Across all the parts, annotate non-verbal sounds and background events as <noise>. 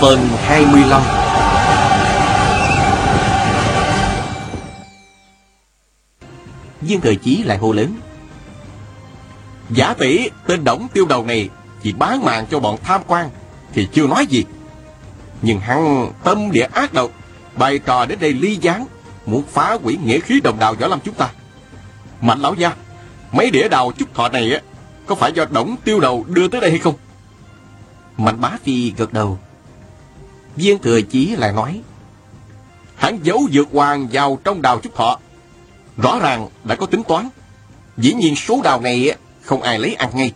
Phần 25 diêm thời chí lại hô lớn. Giả tỷ, tên đổng tiêu đầu này Chỉ bán mạng cho bọn tham quan, Thì chưa nói gì. Nhưng hắn tâm địa ác độc, Bày trò đến đây ly gián, Muốn phá hủy nghĩa khí đồng đào võ lâm chúng ta. Mạnh lão gia, Mấy đĩa đào chúc thọ này á, Có phải do đổng tiêu đầu đưa tới đây hay không? Mạnh bá phi gật đầu. Viên thừa chí lại nói Hắn giấu dược hoàng vào trong đào chúc thọ. Rõ ràng đã có tính toán. Dĩ nhiên số đào này không ai lấy ăn ngay.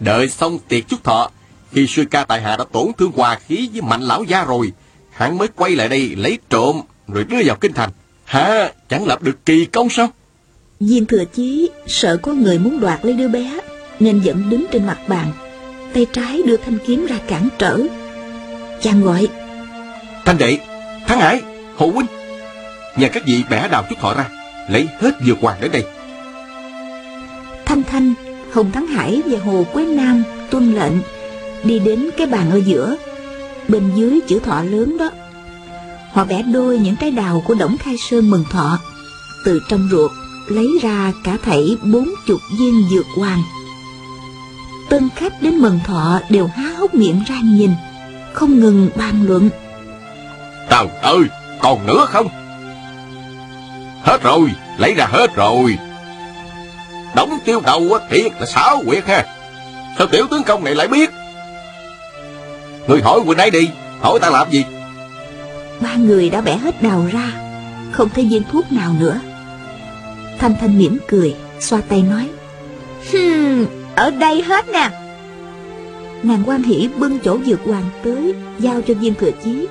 Đợi xong tiệc chúc thọ, Khi sư ca tại hạ đã tổn thương hòa khí với mạnh lão gia rồi Hắn mới quay lại đây lấy trộm Rồi đưa vào kinh thành. Hả? Chẳng lập được kỳ công sao? Viên thừa chí sợ có người muốn đoạt lấy đứa bé, Nên vẫn đứng trên mặt bàn, Tay trái đưa thanh kiếm ra cản trở. Chàng gọi Thanh đệ, Thắng Hải, Hộ huynh. Nhà các vị bẻ đào chút thọ ra Lấy hết dược hoàng đến đây. Thanh Thanh, Hồng Thắng Hải và Hồ Quế Nam tuân lệnh Đi đến cái bàn ở giữa. Bên dưới chữ thọ lớn đó Họ bẻ đôi những trái đào của Đổng Khai Sơn mừng thọ. Từ trong ruột lấy ra cả thảy bốn chục viên dược hoàng. Tân khách đến mừng thọ đều há hốc miệng ra nhìn Không ngừng bàn luận. Trời ơi, còn nữa không? Hết rồi, lấy ra hết rồi. Đóng tiêu đầu á, thiệt là xảo quyệt ha. Sao tiểu tướng công này lại biết? Người hỏi quỳnh ấy đi, hỏi ta làm gì? Ba người đã bẻ hết đào ra Không thấy viên thuốc nào nữa Thanh Thanh mỉm cười Xoa tay nói hmm, Ở đây hết nè Nàng quan hỷ bưng chỗ dược hoàng tới Giao cho viên thừa chí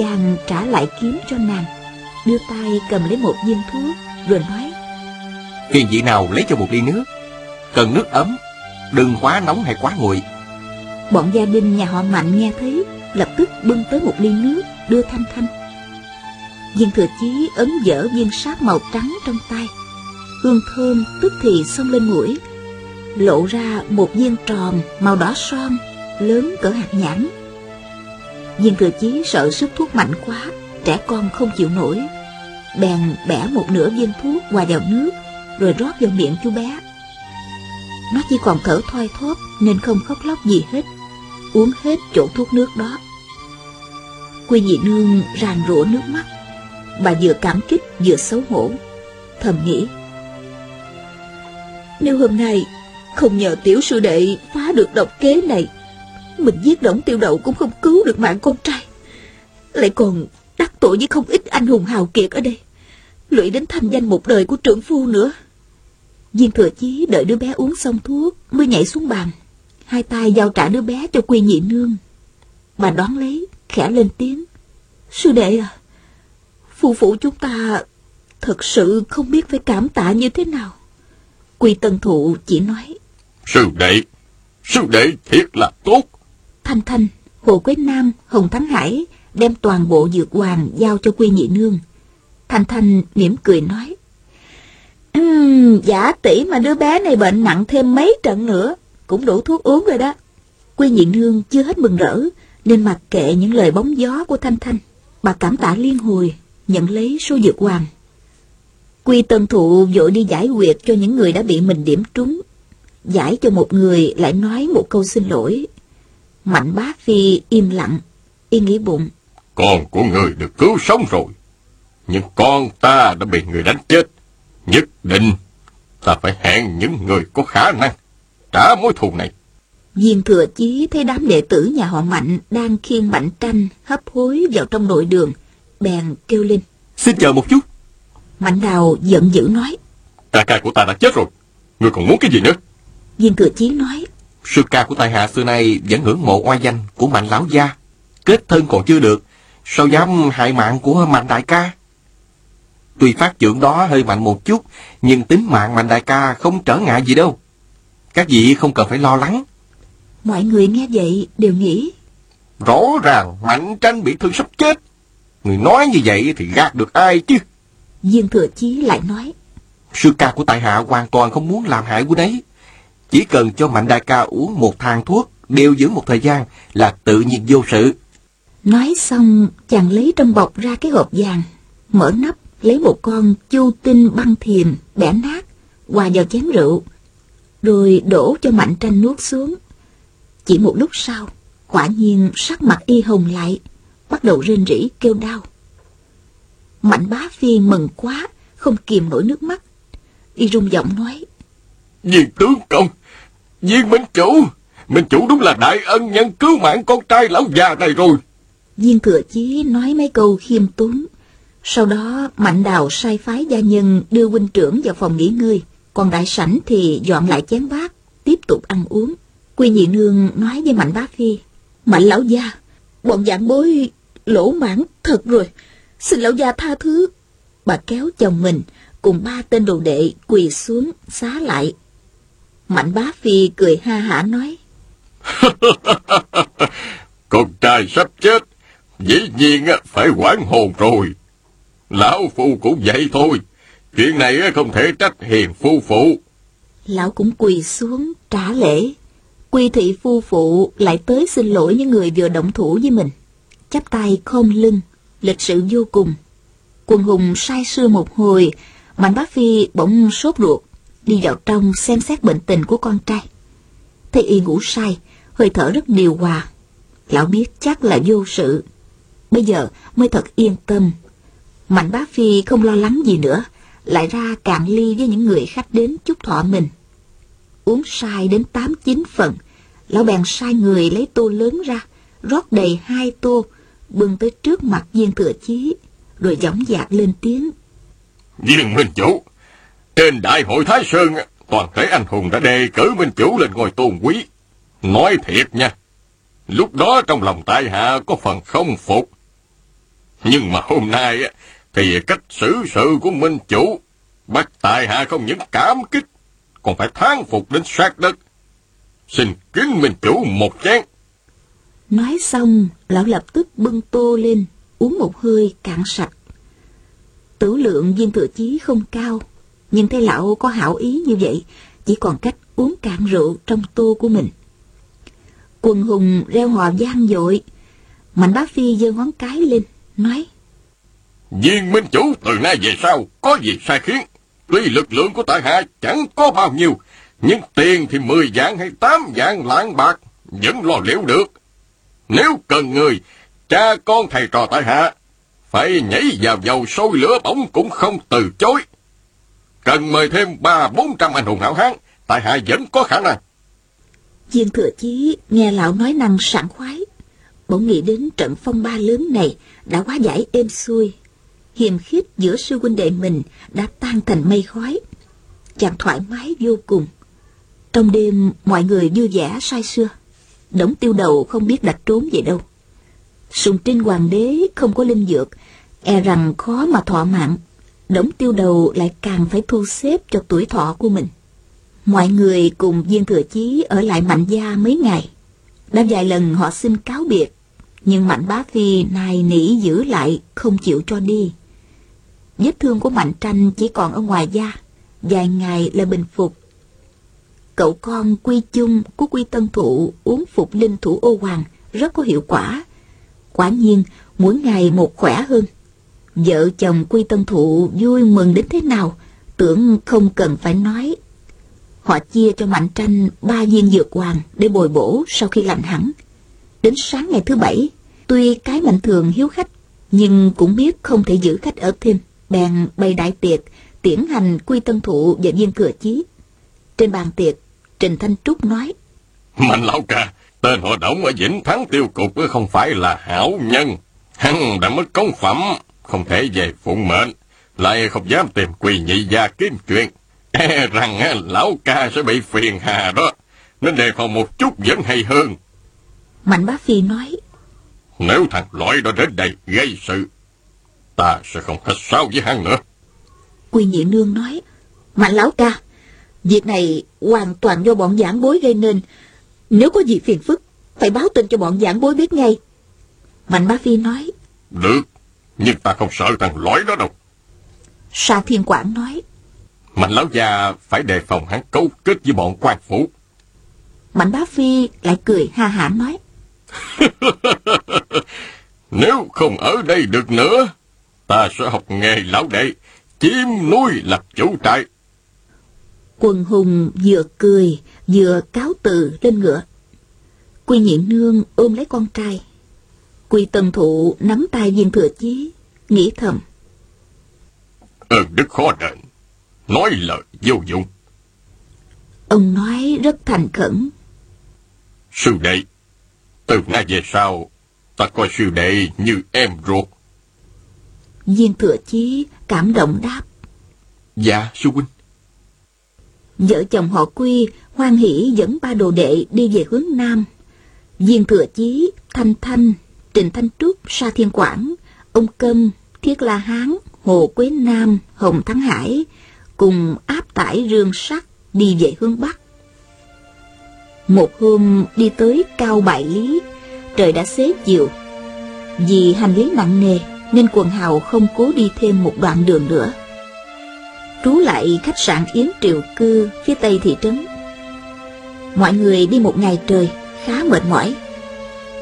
Chàng trả lại kiếm cho nàng Đưa tay cầm lấy một viên thuốc Rồi nói Phiền vị nào lấy cho một ly nước. Cần nước ấm, đừng quá nóng hay quá nguội. Bọn gia đình nhà họ Mạnh nghe thấy Lập tức bưng tới một ly nước Đưa Thanh Thanh Viên thừa chí ấn dở viên sáp màu trắng trong tay Hương thơm tức thì xông lên mũi Lộ ra một viên tròn màu đỏ son Lớn cỡ hạt nhãn Viên thừa chí sợ sức thuốc mạnh quá, Trẻ con không chịu nổi. Bèn bẻ một nửa viên thuốc hòa vào nước, Rồi rót vào miệng chú bé. Nó chỉ còn thở thoi thóp Nên không khóc lóc gì hết, Uống hết chỗ thuốc nước đó. Quy nhị nương ràn rủa nước mắt. Bà vừa cảm kích vừa xấu hổ, Thầm nghĩ, Nếu hôm nay Không nhờ tiểu sư đệ phá được độc kế này mình giết đổng tiêu đậu cũng không cứu được mạng con trai. Lại còn đắc tội với không ít anh hùng hào kiệt ở đây. Lụy đến thanh danh một đời của trưởng phu nữa. Viên thừa chí đợi đứa bé uống xong thuốc Mới nhảy xuống bàn. Hai tay giao trả đứa bé cho quy nhị nương. Bà đón lấy Khẽ lên tiếng. Sư đệ à Phu phụ chúng ta Thật sự không biết phải cảm tạ như thế nào. Quy tân thụ chỉ nói. Sư đệ, sư đệ thiệt là tốt. Thanh Thanh, Hồ Quế Nam, Hồng Thắng Hải đem toàn bộ dược hoàng giao cho Quy Nhị Nương. Thanh Thanh mỉm cười nói, um, giả tỷ mà đứa bé này bệnh nặng thêm mấy trận nữa, cũng đủ thuốc uống rồi đó. Quy Nhị Nương chưa hết mừng rỡ, nên mặc kệ những lời bóng gió của Thanh Thanh. Bà cảm tạ liên hồi, nhận lấy số dược hoàng. Quy Tân Thụ vội đi giải quyệt cho những người đã bị mình điểm trúng. Giải cho một người lại nói một câu xin lỗi. Mạnh bá phi im lặng, y nghĩ bụng. Con của người được cứu sống rồi. Nhưng con ta đã bị người đánh chết. Nhất định ta phải hẹn những người có khả năng trả mối thù này. Viên thừa chí thấy đám đệ tử nhà họ Mạnh đang khiêng Mạnh Tranh hấp hối vào trong nội đường, bèn kêu lên. Xin chờ một chút. Mạnh Đào giận dữ nói. Ca ca của ta đã chết rồi. Ngươi còn muốn cái gì nữa? Viên thừa chí nói. Sư ca của tài hạ xưa nay vẫn ngưỡng mộ oai danh của mạnh lão gia. Kết thân còn chưa được, sao dám hại mạng của Mạnh đại ca? Tuy phát trưởng đó hơi mạnh một chút, nhưng tính mạng Mạnh đại ca không trở ngại gì đâu. Các vị không cần phải lo lắng. Mọi người nghe vậy đều nghĩ. Rõ ràng Mạnh tranh bị thương sắp chết. Người nói như vậy thì gạt được ai chứ? Viên thừa chí lại nói. Sư ca của tại hạ hoàn toàn không muốn làm hại của đấy. Chỉ cần cho Mạnh đại ca uống một thang thuốc, điều dưỡng một thời gian là tự nhiên vô sự. Nói xong, chàng lấy trong bọc ra cái hộp vàng, mở nắp, lấy một con chu tinh băng thiềm, bẻ nát, hòa vào chén rượu, rồi đổ cho Mạnh tranh nuốt xuống. Chỉ một lúc sau, quả nhiên sắc mặt y hồng lại, bắt đầu rên rỉ kêu đau. Mạnh bá phi mừng quá, không kìm nổi nước mắt. Y rung giọng nói. Viên tướng công, viên minh chủ, minh chủ đúng là đại ân nhân cứu mạng con trai lão già này rồi. Viên thừa chí nói mấy câu khiêm tốn. Sau đó Mạnh Đào sai phái gia nhân đưa huynh trưởng vào phòng nghỉ ngơi, còn đại sảnh thì dọn lại chén bát, tiếp tục ăn uống. Quy nhị nương nói với Mạnh bá phi, Mạnh lão gia, bọn dạng bối lỗ mãn thật rồi, xin lão gia tha thứ. Bà kéo chồng mình cùng ba tên đồ đệ quỳ xuống xá lại. Mạnh bá phi cười ha hả nói, <laughs> Con trai sắp chết, dĩ nhiên phải quản hồn rồi. Lão phu cũng vậy thôi, chuyện này không thể trách hiền phu phụ. Lão cũng quỳ xuống trả lễ. Quy thị phu phụ lại tới xin lỗi những người vừa động thủ với mình. Chắp tay khom lưng, lịch sự vô cùng. Quần hùng say sưa một hồi, Mạnh Bá Phi bỗng sốt ruột, đi vào trong xem xét bệnh tình của con trai. Thấy y ngủ say, hơi thở rất điều hòa. Lão biết chắc là vô sự. Bây giờ mới thật yên tâm. Mạnh Bá Phi không lo lắng gì nữa, lại ra cạn ly với những người khách đến chúc thọ mình. Uống sai đến tám chín phần, lão bèn sai người lấy tô lớn ra, rót đầy hai tô, bưng tới trước mặt viên thừa chí, rồi dõng dạc lên tiếng. Viên Minh Chủ, trên đại hội Thái Sơn, toàn thể anh hùng đã đề cử Minh Chủ lên ngôi tôn quý. Nói thiệt nha, lúc đó trong lòng tại hạ có phần không phục. Nhưng mà hôm nay thì cách xử sự của Minh Chủ bắt tại hạ không những cảm kích, còn phải thán phục đến sát đất. Xin kính Minh Chủ một chén. Nói xong, lão lập tức bưng tô lên, uống một hơi cạn sạch. Tử lượng viên thừa chí không cao, nhưng thấy lão có hảo ý như vậy, chỉ còn cách uống cạn rượu trong tô của mình. Quần hùng reo hò gian dội, Mạnh bá phi giơ ngón cái lên, nói Viên Minh Chủ từ nay về sau có gì sai khiến. Tuy lực lượng của tại hạ chẳng có bao nhiêu, nhưng tiền thì 10 vạn hay 8 vạn lạng bạc vẫn lo liệu được. Nếu cần người, cha con thầy trò tại hạ, phải nhảy vào dầu sôi lửa bỏng cũng không từ chối. Cần mời thêm ba bốn trăm anh hùng hảo hán, tại hạ vẫn có khả năng. Viên thừa chí nghe lão nói năng sảng khoái, bỗng nghĩ đến trận phong ba lớn này đã quá giải êm xuôi. Hiềm khích giữa sư huynh đệ mình đã tan thành mây khói. Chàng thoải mái vô cùng. Trong đêm mọi người vui vẻ say sưa. Đống tiêu đầu không biết đặt trốn về đâu. Sùng trinh hoàng đế không có linh dược, e rằng khó mà thọ mạng. Đống tiêu đầu lại càng phải thu xếp cho tuổi thọ của mình. Mọi người cùng viên thừa chí ở lại mạnh gia mấy ngày. Đã vài lần họ xin cáo biệt, nhưng mạnh bá phi nài nỉ giữ lại, không chịu cho đi. Vết thương của mạnh tranh chỉ còn ở ngoài da, vài ngày là bình phục. Cậu con quy chung của quy tân thụ uống phục linh thủ ô hoàng rất có hiệu quả. Quả nhiên, mỗi ngày một khỏe hơn. Vợ chồng quy tân thụ vui mừng đến thế nào, tưởng không cần phải nói. Họ chia cho Mạnh Tranh ba viên dược hoàng để bồi bổ sau khi lành hẳn. Đến sáng ngày thứ bảy, tuy cái Mạnh Thường hiếu khách, nhưng cũng biết không thể giữ khách ở thêm, bèn bày đại tiệc, tiễn hành quy tân thụ và viên cửa chí. Trên bàn tiệc, Trình Thanh Trúc nói, Mạnh lão ca, tên họ đổng ở Vĩnh Thắng Tiêu Cục không phải là hảo nhân. Hắn đã mất công phẩm, không thể về phụng mệnh, lại không dám tìm quỳ nhị gia kiếm chuyện. E rằng lão ca sẽ bị phiền hà đó, nên đề phòng một chút vẫn hay hơn. Mạnh Bá Phi nói, Nếu thằng lõi đó đến đây gây sự, ta sẽ không khách sáo với hắn nữa. Quy nhị nương nói, Mạnh lão ca, việc này hoàn toàn do bọn giảng bối gây nên. Nếu có gì phiền phức, phải báo tin cho bọn giảng bối biết ngay. Mạnh bá phi nói, Được, nhưng ta không sợ thằng lõi đó đâu. Sa Thiên Quảng nói, Mạnh lão già phải đề phòng hắn cấu kết với bọn quan phủ. Mạnh bá phi lại cười ha hả nói, <laughs> Nếu không ở đây được nữa, ta sẽ học nghề lão đệ, chim nuôi lập chủ trại. Quần hùng vừa cười, vừa cáo từ lên ngựa. Quy nhị nương ôm lấy con trai. Quy tần thụ nắm tay viên thừa chí, nghĩ thầm. Ơn đức khó đền, nói lời vô dụng. Ông nói rất thành khẩn. Sư đệ, từ nay về sau, ta coi sư đệ như em ruột. Viên thừa chí cảm động đáp. Dạ, sư huynh. Vợ chồng họ Quy hoan hỷ dẫn ba đồ đệ đi về hướng Nam. Viên Thừa Chí, Thanh Thanh, Trịnh Thanh Trúc, Sa Thiên Quảng, ông Câm, Thiết La Hán, Hồ Quế Nam, Hồng Thắng Hải cùng áp tải rương sắt đi về hướng Bắc. Một hôm đi tới Cao Bại Lý, trời đã xế chiều. Vì hành lý nặng nề nên quần hào không cố đi thêm một đoạn đường nữa trú lại khách sạn Yến Triều Cư phía tây thị trấn. Mọi người đi một ngày trời, khá mệt mỏi.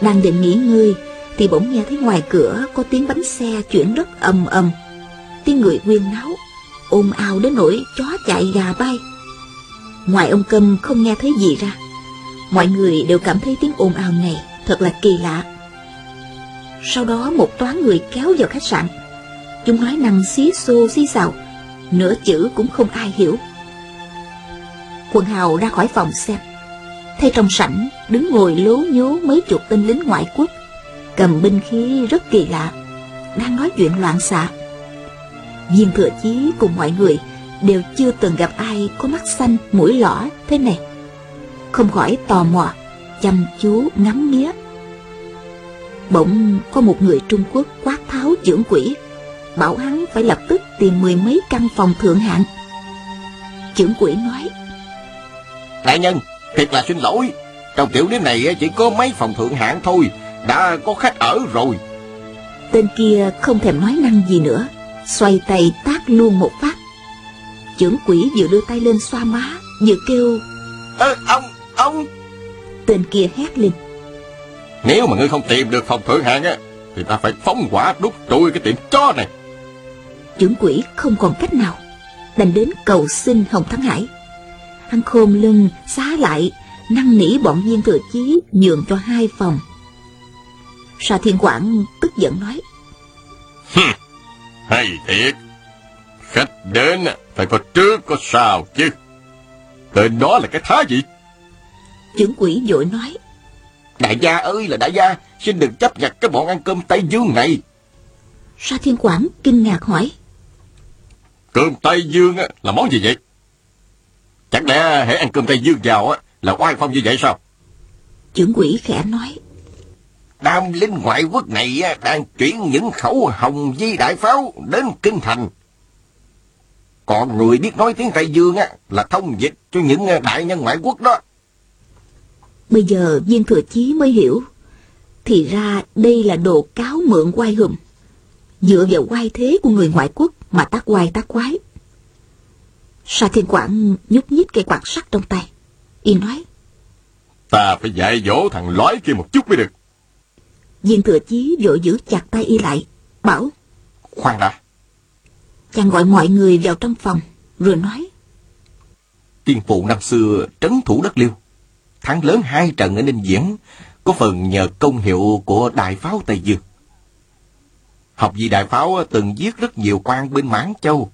Đang định nghỉ ngơi, thì bỗng nghe thấy ngoài cửa có tiếng bánh xe chuyển rất ầm ầm. Tiếng người quyên náo, ồn ào đến nỗi chó chạy gà bay. Ngoài ông Câm không nghe thấy gì ra. Mọi người đều cảm thấy tiếng ồn ào này thật là kỳ lạ. Sau đó một toán người kéo vào khách sạn. Chúng nói năng xí xô xí xào nửa chữ cũng không ai hiểu. Quần hào ra khỏi phòng xem, thấy trong sảnh đứng ngồi lố nhố mấy chục tên lính ngoại quốc, cầm binh khí rất kỳ lạ, đang nói chuyện loạn xạ. Viên thừa chí cùng mọi người đều chưa từng gặp ai có mắt xanh mũi lõ thế này, không khỏi tò mò, chăm chú ngắm nghía. Bỗng có một người Trung Quốc quát tháo trưởng quỷ bảo hắn phải lập tức tìm mười mấy căn phòng thượng hạng. Trưởng quỷ nói, Đại nhân, thiệt là xin lỗi. Trong tiểu điểm này chỉ có mấy phòng thượng hạng thôi, đã có khách ở rồi. Tên kia không thèm nói năng gì nữa, xoay tay tát luôn một phát. Trưởng quỷ vừa đưa tay lên xoa má, vừa kêu, Ơ, ông, ông... Tên kia hét lên. Nếu mà ngươi không tìm được phòng thượng hạng á, thì ta phải phóng hỏa đốt trôi cái tiệm chó này. Trưởng quỷ không còn cách nào, đành đến cầu xin Hồng Thắng Hải. Hắn khom lưng, xá lại, năn nỉ bọn viên thừa chí nhường cho hai phòng. Sa Thiên Quảng tức giận nói. Hay thiệt, khách đến phải có trước có sau chứ. Tên đó là cái thá gì? Trưởng quỷ vội nói. Đại gia ơi là đại gia, xin đừng chấp nhặt cái bọn ăn cơm Tây Dương này. Sa Thiên Quảng kinh ngạc hỏi. Cơm Tây Dương á, là món gì vậy? Chẳng lẽ hãy ăn cơm Tây Dương vào á, là oai phong như vậy sao? Trưởng quỷ khẽ nói. Đám lính ngoại quốc này đang chuyển những khẩu hồng di đại pháo đến kinh thành. Còn người biết nói tiếng Tây Dương á, là thông dịch cho những đại nhân ngoại quốc đó. Bây giờ viên thừa chí mới hiểu. Thì ra đây là đồ cáo mượn quay hùm. Dựa vào quay thế của người ngoại quốc mà tác quay tác quái. Sa Thiên Quảng nhúc nhích cây quạt sắt trong tay. Y nói. Ta phải dạy dỗ thằng lói kia một chút mới được. Viên thừa chí vội giữ chặt tay y lại. Bảo. Khoan đã. Chàng gọi mọi người vào trong phòng. Rồi nói. Tiên phụ năm xưa trấn thủ đất liêu. Thắng lớn hai trận ở Ninh Diễn. Có phần nhờ công hiệu của đại pháo Tây Dương. Học vị đại pháo từng giết rất nhiều quan bên Mãn Châu.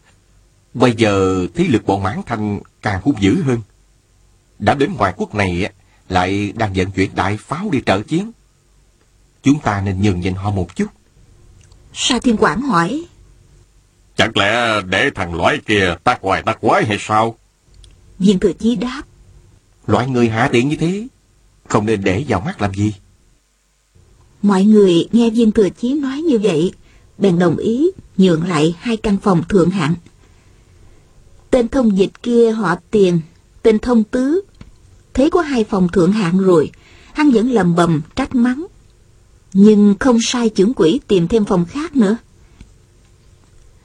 Bây giờ thế lực bọn Mãn Thanh càng hung dữ hơn. Đã đến ngoại quốc này lại đang vận chuyển đại pháo đi trợ chiến. Chúng ta nên nhường nhịn họ một chút. Sa Thiên Quảng hỏi. Chẳng lẽ để thằng lõi kia tác hoài tác quái hay sao? Viên Thừa Chí đáp. Loại người hạ tiện như thế, không nên để vào mắt làm gì. Mọi người nghe viên thừa chí nói như vậy, bèn đồng ý nhượng lại hai căn phòng thượng hạng. Tên thông dịch kia họ tiền, tên thông tứ. Thấy có hai phòng thượng hạng rồi, hắn vẫn lầm bầm trách mắng. Nhưng không sai trưởng quỹ tìm thêm phòng khác nữa.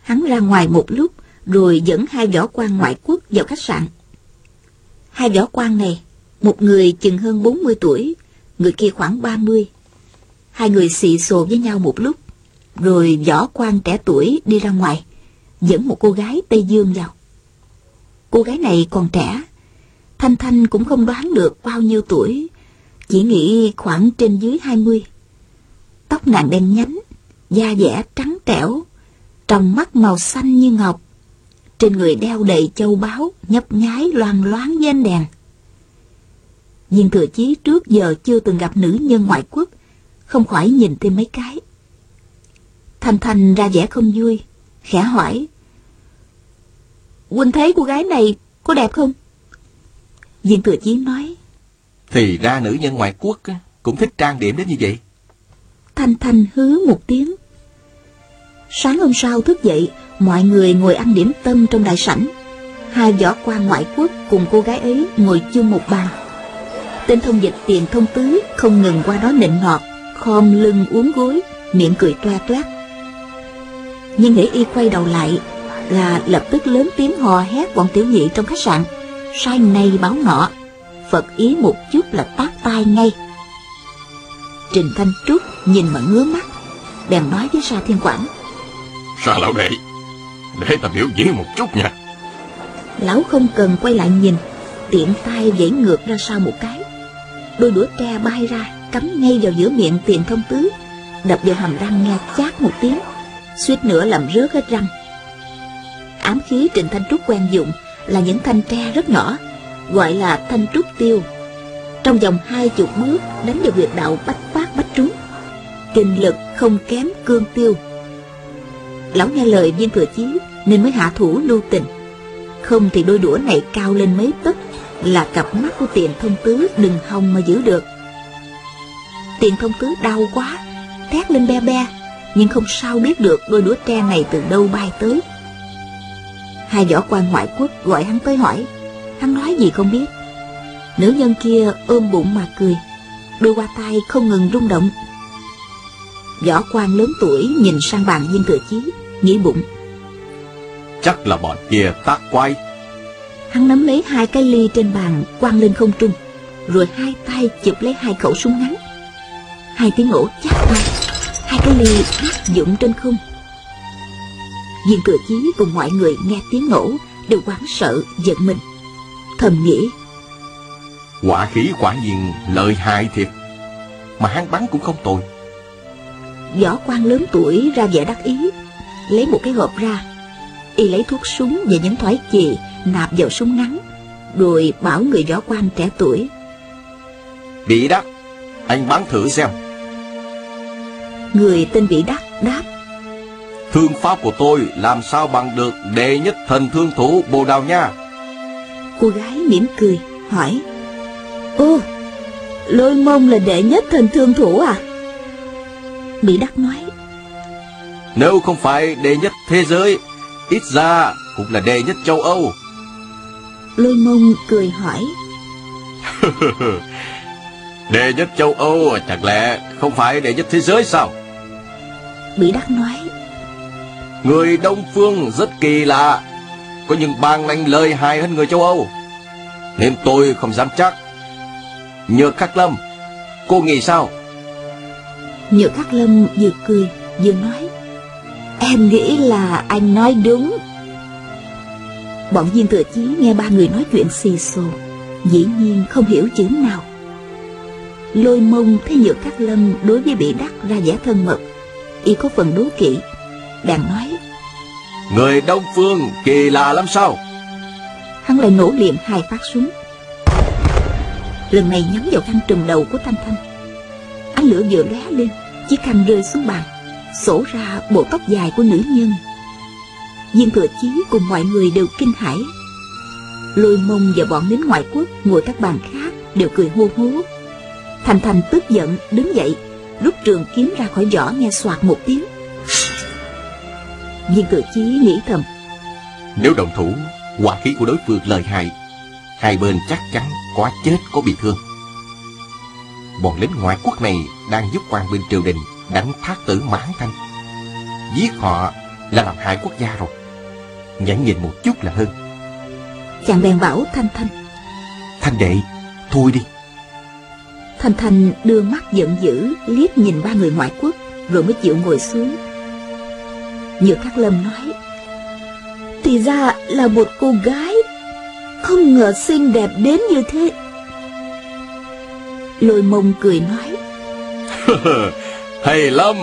Hắn ra ngoài một lúc, rồi dẫn hai võ quan ngoại quốc vào khách sạn. Hai võ quan này, một người chừng hơn 40 tuổi, người kia khoảng 30. Hai người xì xồ với nhau một lúc, rồi võ quan trẻ tuổi đi ra ngoài, dẫn một cô gái Tây Dương vào. Cô gái này còn trẻ, Thanh Thanh cũng không đoán được bao nhiêu tuổi, chỉ nghĩ khoảng trên dưới 20. Tóc nàng đen nhánh, da dẻ trắng trẻo, trong mắt màu xanh như ngọc. Trên người đeo đầy châu báu, nhấp nháy loang loáng với ánh đèn. Viên thừa chí trước giờ chưa từng gặp nữ nhân ngoại quốc, không khỏi nhìn thêm mấy cái. Thanh Thanh ra vẻ không vui, khẽ hỏi. Huynh thấy cô gái này có đẹp không? Viên thừa chí nói. Thì ra nữ nhân ngoại quốc cũng thích trang điểm đến như vậy. Thanh Thanh hứ một tiếng. Sáng hôm sau thức dậy, mọi người ngồi ăn điểm tâm trong đại sảnh. Hai võ quan ngoại quốc cùng cô gái ấy ngồi chung một bàn. Tên thông dịch tiền thông tứ không ngừng qua đó nịnh nọt, khom lưng uống gối, miệng cười toa toát. Nhưng hễ y quay đầu lại là lập tức lớn tiếng hò hét bọn tiểu nhị trong khách sạn, sai này báo nọ, Phật ý một chút là tát tai ngay. Trình Thanh Trúc nhìn mà ngứa mắt, bèn nói với Sa Thiên Quảng. Sa lão đệ, để ta biểu diễn một chút nha. Lão không cần quay lại nhìn, tiện tay vẫy ngược ra sau một cái. Đôi đũa tre bay ra, cắm ngay vào giữa miệng tiền thông tứ, đập vào hàm răng nghe chát một tiếng, suýt nữa làm rớt hết răng. Ám khí Trình Thanh Trúc quen dụng là những thanh tre rất nhỏ, gọi là thanh trúc tiêu. Trong vòng hai chục bước đánh vào huyệt đạo bách trúng. Kinh lực không kém cương tiêu. Lão nghe lời viên thừa chí nên mới hạ thủ lưu tình. Không thì đôi đũa này cao lên mấy tấc là cặp mắt của tiền thông tứ đừng hòng mà giữ được. Tiền thông tứ đau quá, thét lên be be, nhưng không sao biết được đôi đũa tre này từ đâu bay tới. Hai võ quan ngoại quốc gọi hắn tới hỏi, hắn nói gì không biết. Nữ nhân kia ôm bụng mà cười, đôi qua tay không ngừng rung động. Võ quan lớn tuổi nhìn sang bàn viên thừa chí, nghĩ bụng. Chắc là bọn kia tác quay. Hắn nắm lấy hai cái ly trên bàn quăng lên không trung, rồi hai tay chụp lấy hai khẩu súng ngắn. Hai tiếng nổ chắc tay, hai cái ly áp dụng trên không. Viên thừa chí cùng mọi người nghe tiếng nổ đều hoảng sợ giận mình. Thầm nghĩ. Quả khí quả nhiên lợi hại thiệt. Mà hắn bắn cũng không tồi. Võ quan lớn tuổi ra vẻ đắc ý, lấy một cái hộp ra. Y lấy thuốc súng và những thoái chì nạp vào súng ngắn, rồi bảo người võ quan trẻ tuổi. Bị đắc, anh bắn thử xem. Người tên bị đắc đáp. Thương pháp của tôi làm sao bằng được đệ nhất thần thương thủ Bồ Đào Nha. Cô gái mỉm cười, hỏi. Ô, lôi mông là đệ nhất thần thương thủ à? Bị đắc nói. Nếu không phải đệ nhất thế giới, ít ra cũng là đệ nhất châu Âu. Lôi mông cười hỏi. <laughs> đệ nhất châu Âu chẳng lẽ không phải đệ nhất thế giới sao? Bị đắc nói. Người Đông Phương rất kỳ lạ, có những bang lanh lợi hại hơn người châu Âu. Nên tôi không dám chắc. Nhược Khắc Lâm, cô nghĩ sao? Nhược Khắc Lâm vừa cười vừa nói. Em nghĩ là anh nói đúng. Bọn viên thừa chí nghe ba người nói chuyện xì xồ, dĩ nhiên không hiểu chữ nào. Lôi mông thấy Nhược Khắc Lâm đối với bị đắc ra vẻ thân mật, y có phần đố kỵ, đàn nói. Người Đông Phương kỳ lạ lắm sao? Hắn lại nổ liệm hai phát súng. Lần này nhắm vào khăn trùm đầu của Thanh Thanh. Ánh lửa vừa lóe lên, chiếc khăn rơi xuống bàn, sổ ra bộ tóc dài của nữ nhân. Viên thừa chí cùng mọi người đều kinh hãi. Lôi mông và bọn lính ngoại quốc ngồi các bàn khác đều cười hô hố. Thành Thành tức giận đứng dậy, rút trường kiếm ra khỏi vỏ nghe soạt một tiếng viên thừa chí nghĩ thầm Nếu đồng thủ Hỏa khí của đối phương lời hại Hai bên chắc chắn có chết có bị thương. Bọn lính ngoại quốc này Đang giúp quan binh triều đình Đánh thác tử mãn thanh. Giết họ là làm hại quốc gia rồi. Nhãn nhìn một chút là hơn. Chàng bèn bảo Thanh Thanh. Thanh đệ Thôi đi. Thanh Thanh đưa mắt giận dữ liếc nhìn ba người ngoại quốc rồi mới chịu ngồi xuống. Nhược Khắc Lâm nói Thì ra là một cô gái Không ngờ xinh đẹp đến như thế. Lôi mông cười nói. <laughs> Hay lắm.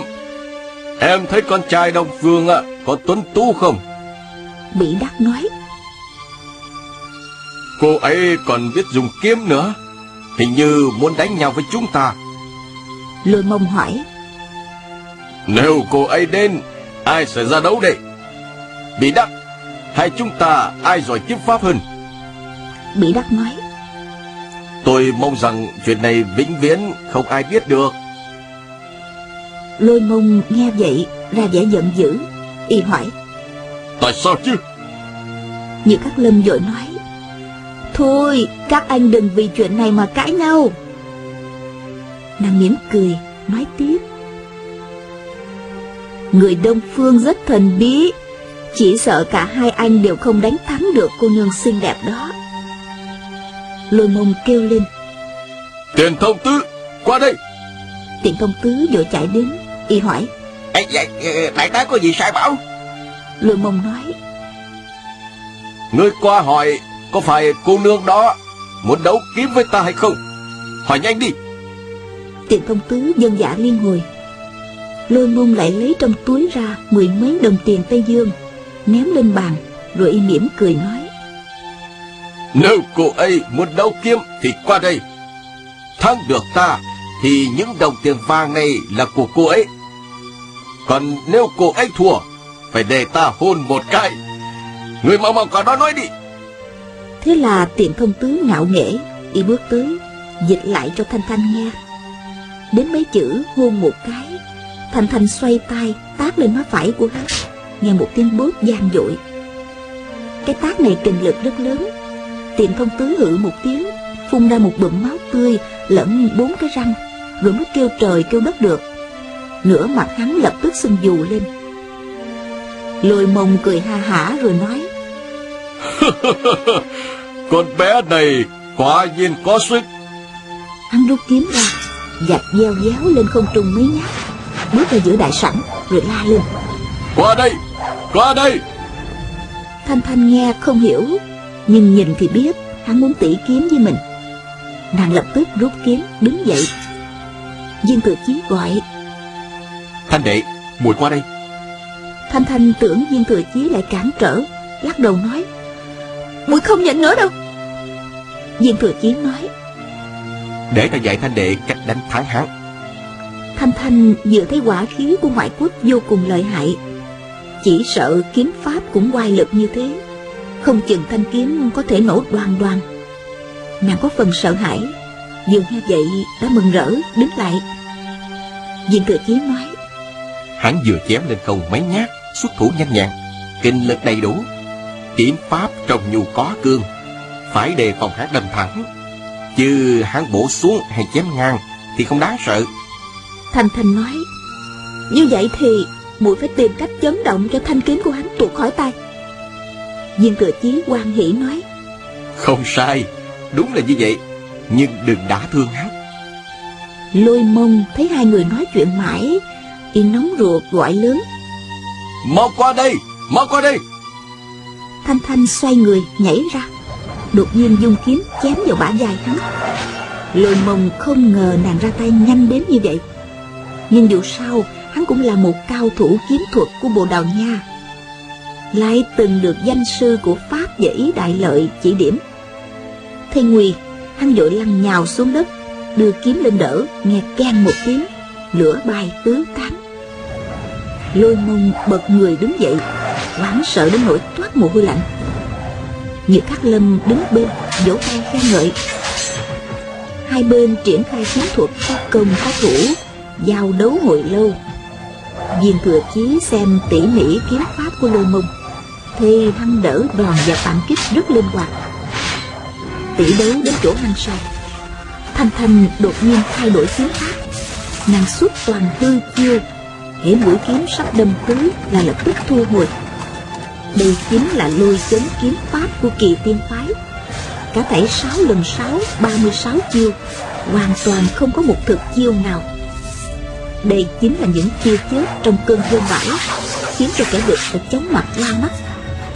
Em thấy con trai Đông Phương á Có tuấn tú không? Bị đắc nói. Cô ấy còn biết dùng kiếm nữa. Hình như muốn đánh nhau với chúng ta. Lôi mông hỏi. Nếu cô ấy đến Ai sẽ ra đấu đây? Bị đắc Hay chúng ta ai giỏi kiếm pháp hơn Bị đắc nói. Tôi mong rằng chuyện này vĩnh viễn không ai biết được. Lôi mông nghe vậy ra vẻ giận dữ Y hỏi. Tại sao chứ? Như các lâm vội nói Thôi các anh đừng vì chuyện này mà cãi nhau. Nàng mỉm cười nói tiếp. Người Đông Phương rất thần bí Chỉ sợ cả hai anh đều không đánh thắng được cô nương xinh đẹp đó Lôi mông kêu lên. Tiền thông tứ Qua đây. Tiền công tứ vội chạy đến Y hỏi. Ê, Đại tá có gì sai bảo? Lôi mông nói. Ngươi qua hỏi Có phải cô nương đó Muốn đấu kiếm với ta hay không? Hỏi nhanh đi. Tiền công tứ dân giả liên hồi. Lôi mông lại lấy trong túi ra Mười mấy đồng tiền Tây Dương Ném lên bàn Rồi y mỉm cười nói nếu cô ấy muốn đấu kiếm Thì qua đây. Thắng được ta Thì những đồng tiền vàng này là của cô ấy. Còn nếu cô ấy thua, Phải để ta hôn một cái. Người mau mau cả đó nói đi. Thế là tiện thông tứ ngạo nghễ, Y bước tới, Dịch lại cho Thanh Thanh nghe. Đến mấy chữ hôn một cái, Thanh Thanh xoay tay Tát lên má phải của hắn, Nghe một tiếng bước gian dội. Cái tát này kình lực rất lớn Tiền công tứ hự một tiếng Phun ra một bụm máu tươi Lẫn bốn cái răng Rồi mới kêu trời kêu đất được. Nửa mặt hắn lập tức sưng dù lên. Lôi mông cười ha hả rồi nói <laughs> Con bé này quả nhiên có sức Hắn rút kiếm ra Dạch gieo giáo lên không trung mấy nhát Bước ra giữa đại sảnh Rồi la lên. Qua đây Qua đây. Thanh Thanh nghe không hiểu Nhưng nhìn thì biết Hắn muốn tỉ kiếm với mình. Nàng lập tức rút kiếm đứng dậy. Viên thừa chí gọi Thanh đệ Mùi qua đây. Thanh Thanh tưởng viên thừa chí lại cản trở Lắc đầu nói Mùi không nhận nữa đâu. Viên thừa chí nói Để ta dạy thanh đệ cách đánh thắng hắn Thanh Thanh vừa thấy quả khí của ngoại quốc vô cùng lợi hại Chỉ sợ kiếm pháp cũng oai lực như thế Không chừng thanh kiếm có thể nổ đoan đoan Nàng có phần sợ hãi. Vừa nghe vậy đã mừng rỡ đứng lại. Viên thừa chí nói Hắn vừa chém lên không mấy nhát Xuất thủ nhanh nhẹn. Kinh lực đầy đủ. Kiếm pháp trong nhu có cương. Phải đề phòng hắn đâm thẳng. Chứ hắn bổ xuống hay chém ngang Thì không đáng sợ. Thanh Thanh nói Như vậy thì muội phải tìm cách chấn động cho thanh kiếm của hắn tuột khỏi tay Viên thừa chí quan hỷ nói Không sai Đúng là như vậy Nhưng đừng đả thương hắn Lôi mông thấy hai người nói chuyện mãi Y nóng ruột gọi lớn Mau qua đây Mau qua đây. Thanh Thanh xoay người nhảy ra Đột nhiên dung kiếm chém vào bả vai hắn. Lôi mông không ngờ nàng ra tay nhanh đến như vậy. Nhưng dù sao Hắn cũng là một cao thủ kiếm thuật của Bồ Đào Nha lại từng được danh sư của Pháp và Ý Đại Lợi chỉ điểm. Thầy nguy, Hắn vội lăn nhào xuống đất, Đưa kiếm lên đỡ, Nghe keng một tiếng, Lửa bay tứ tán. Lôi mông bật người đứng dậy, hoảng sợ đến nỗi toát mồ hôi lạnh. Như Khắc Lâm đứng bên, vỗ tay khen ngợi. Hai bên triển khai chiến thuật có công có thủ, giao đấu hồi lâu. Viên thừa chí xem tỉ mỉ kiếm pháp của lôi mông thì thăng đỡ đòn và phản kích rất linh hoạt. Tỷ đấu đến chỗ hang sâu. Thanh thanh đột nhiên thay đổi kiếm pháp. Nàng xuất toàn hư chiêu. Hễ mũi kiếm sắp đâm tới là lập tức thu hồi. Đây chính là lôi chấn kiếm pháp của kỳ tiên phái. Cả thảy sáu lần sáu, ba mươi sáu chiêu, hoàn toàn không có một thực chiêu nào. Đây chính là những chiêu chết trong cơn vương bão, khiến cho kẻ địch phải chóng mặt la mắt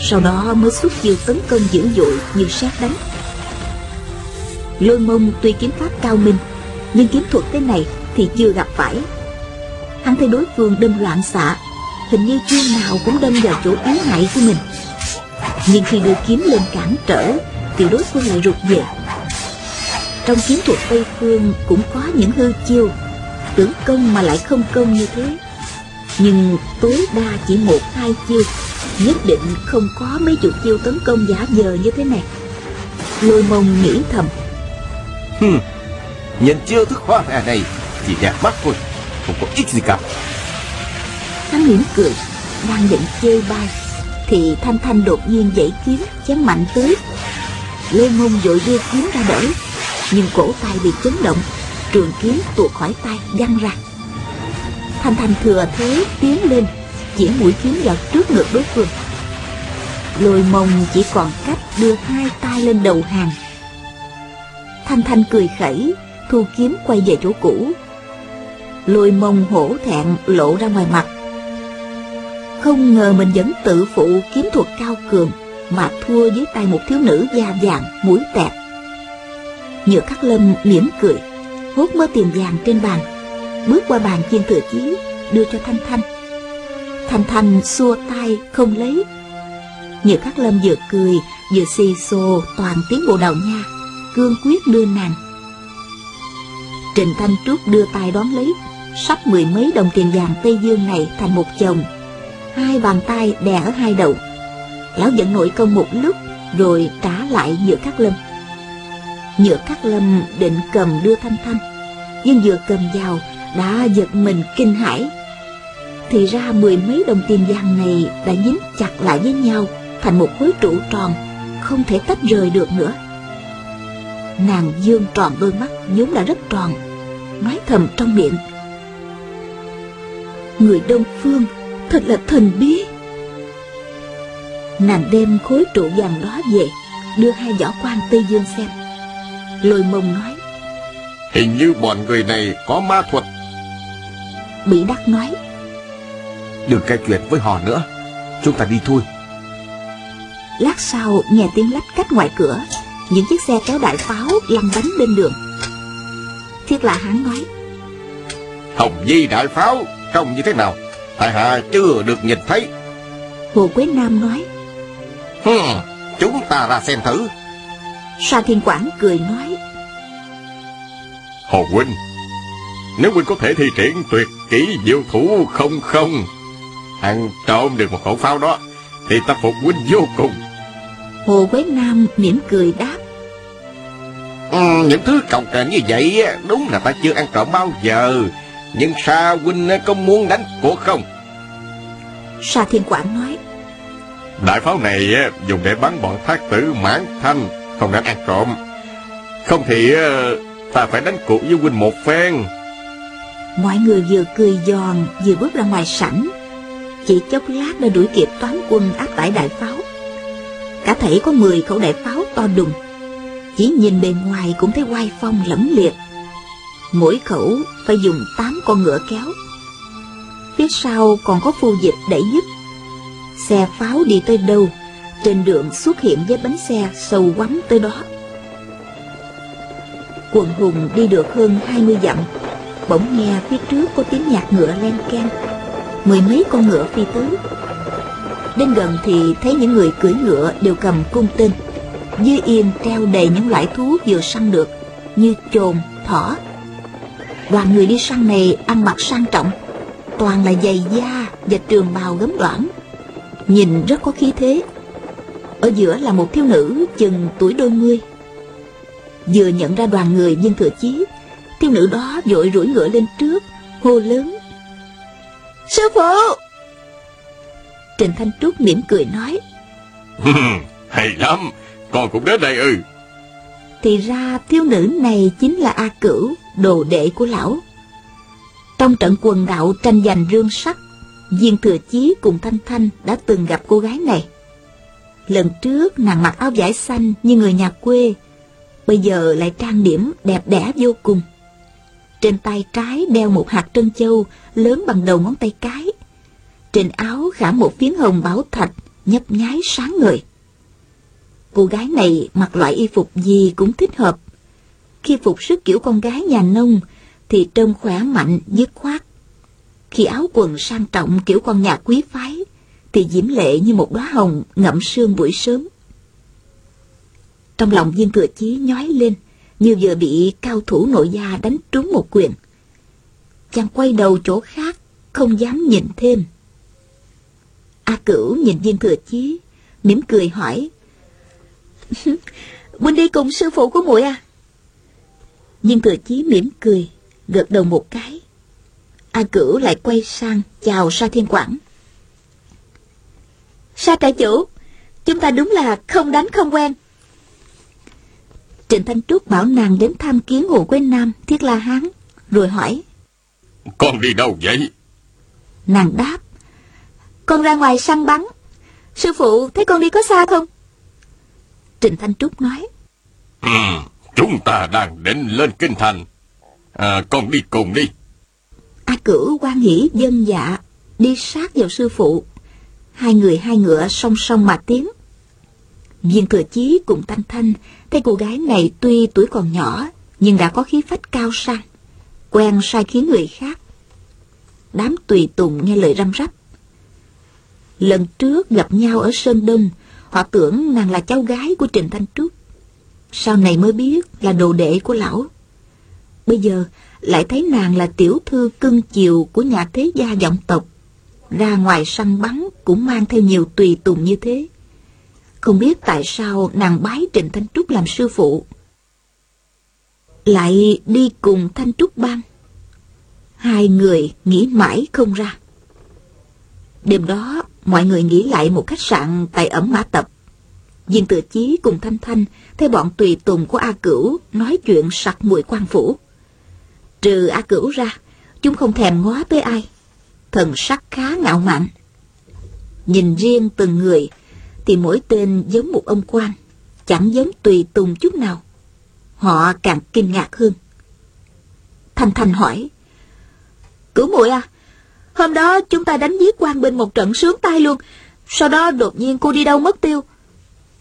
sau đó mới xuất chiêu tấn công dữ dội như sát đánh. Lôi mông tuy kiếm pháp cao minh, nhưng kiếm thuật thế này thì chưa gặp phải. Hắn thấy đối phương đâm loạn xạ, hình như chiêu nào cũng đâm vào chỗ yếu hại của mình. Nhưng khi đưa kiếm lên cản trở thì đối phương lại rụt về. Trong kiếm thuật tây phương cũng có những hư chiêu, tưởng công mà lại không công như thế. Nhưng tối đa chỉ một hai chiêu nhất định không có mấy chục chiêu tấn công giả dờ như thế này. Lôi mông nghĩ thầm. Hừm, nhìn chiêu thức hoa hè này chỉ đẹp mắt thôi không có ích gì cả. Hắn mỉm cười đang định chơi bay thì thanh thanh đột nhiên dãy kiếm chém mạnh tới. Lê mông vội đưa kiếm ra đỡ nhưng cổ tay bị chấn động trường kiếm tuột khỏi tay văng ra. Thanh thanh thừa thế tiến lên chỉ mũi kiếm vào trước ngực đối phương. Lôi mông chỉ còn cách đưa hai tay lên đầu hàng. Thanh thanh cười khẩy, thu kiếm quay về chỗ cũ. Lôi mông hổ thẹn lộ ra ngoài mặt. Không ngờ mình vẫn tự phụ kiếm thuật cao cường mà thua dưới tay một thiếu nữ da vàng, mũi tẹt. Nhựa khắc lâm mỉm cười, hốt mớ tiền vàng trên bàn, bước qua bàn chiên thừa chí, đưa cho thanh thanh thanh thanh xua tay, không lấy. Nhựa khắc lâm vừa cười, vừa xì xô toàn tiếng bộ đầu nha, cương quyết đưa nàng. Trình thanh trúc đưa tay đón lấy, sắp mười mấy đồng tiền vàng tây dương này thành một chồng. Hai bàn tay đè ở hai đầu. Lão dẫn nội công một lúc, rồi trả lại nhựa khắc lâm. Nhựa khắc lâm định cầm đưa thanh thanh, nhưng vừa cầm vào, đã giật mình kinh hãi thì ra mười mấy đồng tiền vàng này đã dính chặt lại với nhau thành một khối trụ tròn không thể tách rời được nữa. Nàng dương tròn đôi mắt vốn đã rất tròn nói thầm trong miệng. Người đông phương thật là thần bí. Nàng đem khối trụ vàng đó về đưa hai võ quan tây dương xem. Lôi mông nói Hình như bọn người này có ma thuật. Bị đắc nói Đừng cai chuyện với họ nữa. Chúng ta đi thôi. Lát sau nghe tiếng lách cách ngoài cửa những chiếc xe kéo đại pháo lăn bánh bên đường. Thiết là hắn nói Hồng Di đại pháo Trông như thế nào? Tại hạ chưa được nhìn thấy. Hồ quế nam nói Hừm, Chúng ta ra xem thử. Sa thiên quảng cười nói Hồ Huynh Nếu Huynh có thể thi triển tuyệt kỹ diệu thủ không không Ăn trộm được một khẩu pháo đó Thì ta phục Huynh vô cùng. Hồ quế nam mỉm cười đáp. Ừ, Những thứ cồng kềnh như vậy Đúng là ta chưa ăn trộm bao giờ. Nhưng Sa Huynh có muốn đánh cuộc không? Sa thiên quảng nói. Đại pháo này dùng để bắn bọn thác tử mãn thanh Không nên ăn trộm. Không thì ta phải đánh cuộc với huynh một phen. Mọi người vừa cười giòn vừa bước ra ngoài sảnh chỉ chốc lát đã đuổi kịp toán quân áp tải đại pháo. Cả thảy có 10 khẩu đại pháo to đùng. Chỉ nhìn bề ngoài cũng thấy oai phong lẫm liệt. Mỗi khẩu phải dùng 8 con ngựa kéo. Phía sau còn có phu dịch đẩy giúp xe pháo đi tới đâu, trên đường xuất hiện với bánh xe sâu quắm tới đó. Quần hùng đi được hơn 20 dặm, bỗng nghe phía trước có tiếng nhạc ngựa len keng mười mấy con ngựa phi tới. Đến gần thì thấy những người cưỡi ngựa đều cầm cung tên. Dưới yên treo đầy những loại thú vừa săn được, như chồn, thỏ. Đoàn người đi săn này ăn mặc sang trọng, toàn là giày da và trường bào gấm đoản nhìn rất có khí thế. Ở giữa là một thiếu nữ chừng tuổi đôi mươi. Vừa nhận ra đoàn người viên thừa chí, thiếu nữ đó vội rủi ngựa lên trước, hô lớn. Sư phụ! Trịnh Thanh Trúc mỉm cười nói. <laughs> Hay lắm, con cũng đến đây ư. Thì ra thiếu nữ này chính là A Cửu, đồ đệ của lão. Trong trận quần đạo tranh giành rương sắt, Viên Thừa Chí cùng Thanh Thanh đã từng gặp cô gái này. Lần trước nàng mặc áo vải xanh như người nhà quê, bây giờ lại trang điểm đẹp đẽ vô cùng. Trên tay trái đeo một hạt trân châu lớn bằng đầu ngón tay cái. Trên áo khả một phiến hồng bảo thạch nhấp nháy sáng ngời. Cô gái này mặc loại y phục gì cũng thích hợp. Khi phục sức kiểu con gái nhà nông thì trông khỏe mạnh, dứt khoát. Khi áo quần sang trọng kiểu con nhà quý phái thì diễm lệ như một đóa hồng ngậm sương buổi sớm. Trong lòng viên thừa chí nhói lên, như vừa bị cao thủ nội gia đánh trúng một quyền. Chàng quay đầu chỗ khác, không dám nhìn thêm. A Cửu nhìn viên thừa chí, mỉm cười hỏi. <laughs> Huynh đi cùng sư phụ của muội à? Viên thừa chí mỉm cười, gật đầu một cái. A Cửu lại quay sang chào Sa Thiên Quảng. Sa trại chủ, chúng ta đúng là không đánh không quen. Trịnh Thanh Trúc bảo nàng đến tham kiến Hồ Quế Nam, Thiết La Hán, rồi hỏi. Con đi đâu vậy? Nàng đáp. Con ra ngoài săn bắn. Sư phụ thấy con đi có xa không? Trịnh Thanh Trúc nói. Ừ, chúng ta đang định lên kinh thành. À, con đi cùng đi. A Cửu quan hỷ dân dạ, đi sát vào sư phụ. Hai người hai ngựa song song mà tiến. Viên thừa chí cùng Thanh Thanh thấy cô gái này tuy tuổi còn nhỏ nhưng đã có khí phách cao sang, quen sai khiến người khác. Đám tùy tùng nghe lời răm rắp. Lần trước gặp nhau ở Sơn Đông, họ tưởng nàng là cháu gái của Trịnh Thanh Trúc. Sau này mới biết là đồ đệ của lão. Bây giờ lại thấy nàng là tiểu thư cưng chiều của nhà thế gia vọng tộc. Ra ngoài săn bắn cũng mang theo nhiều tùy tùng như thế. Không biết tại sao nàng bái Trịnh Thanh Trúc làm sư phụ. Lại đi cùng Thanh Trúc Bang. Hai người nghĩ mãi không ra. Đêm đó, mọi người nghỉ lại một khách sạn tại ẩm mã tập. Viên tự chí cùng Thanh Thanh thấy bọn tùy tùng của A Cửu nói chuyện sặc mùi quan phủ. Trừ A Cửu ra, chúng không thèm ngó tới ai. Thần sắc khá ngạo mạn. Nhìn riêng từng người, thì mỗi tên giống một ông quan, chẳng giống tùy tùng chút nào. Họ càng kinh ngạc hơn. Thanh Thanh hỏi, Cửu muội à, hôm đó chúng ta đánh giết quan bên một trận sướng tay luôn, sau đó đột nhiên cô đi đâu mất tiêu.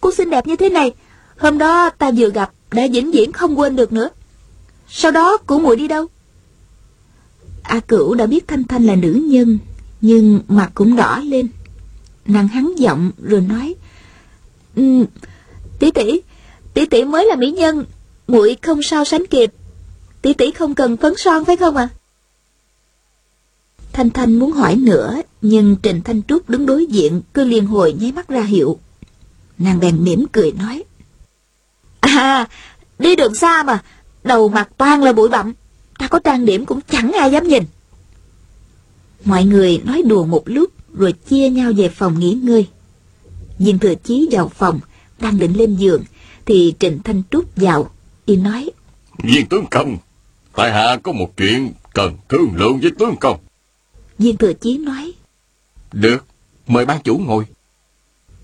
Cô xinh đẹp như thế này, hôm đó ta vừa gặp đã vĩnh viễn không quên được nữa. Sau đó cửu muội đi đâu? A Cửu đã biết Thanh Thanh là nữ nhân, nhưng mặt cũng đỏ lên. Nàng hắn giọng rồi nói, Ừ. tỷ tỷ, tỷ tỷ mới là mỹ nhân, muội không sao sánh kịp. Tỷ tỷ không cần phấn son phải không à? Thanh Thanh muốn hỏi nữa, nhưng Trình Thanh Trúc đứng đối diện cứ liên hồi nháy mắt ra hiệu. Nàng bèn mỉm cười nói. À, đi đường xa mà, đầu mặt toàn là bụi bặm, ta có trang điểm cũng chẳng ai dám nhìn. Mọi người nói đùa một lúc rồi chia nhau về phòng nghỉ ngơi. Viên thừa chí vào phòng, đang định lên giường, thì Trịnh Thanh Trúc vào, y nói. Viên tướng công, tại hạ có một chuyện cần thương lượng với tướng công. Viên thừa chí nói. Được, mời ban chủ ngồi.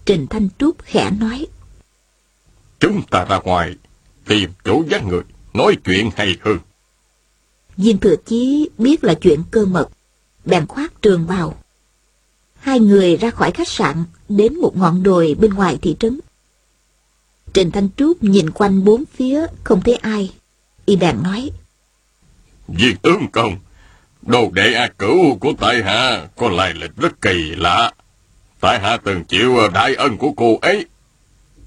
Trình Thanh Trúc khẽ nói. Chúng ta ra ngoài, tìm chỗ vắng người, nói chuyện hay hơn. Viên thừa chí biết là chuyện cơ mật, bèn khoác trường bào. Hai người ra khỏi khách sạn, đến một ngọn đồi bên ngoài thị trấn. Trình Thanh Trúc nhìn quanh bốn phía, không thấy ai. Y bèn nói. Viên tướng công, đồ đệ A Cửu của tại hạ có lai lịch rất kỳ lạ. Tại hạ từng chịu đại ân của cô ấy.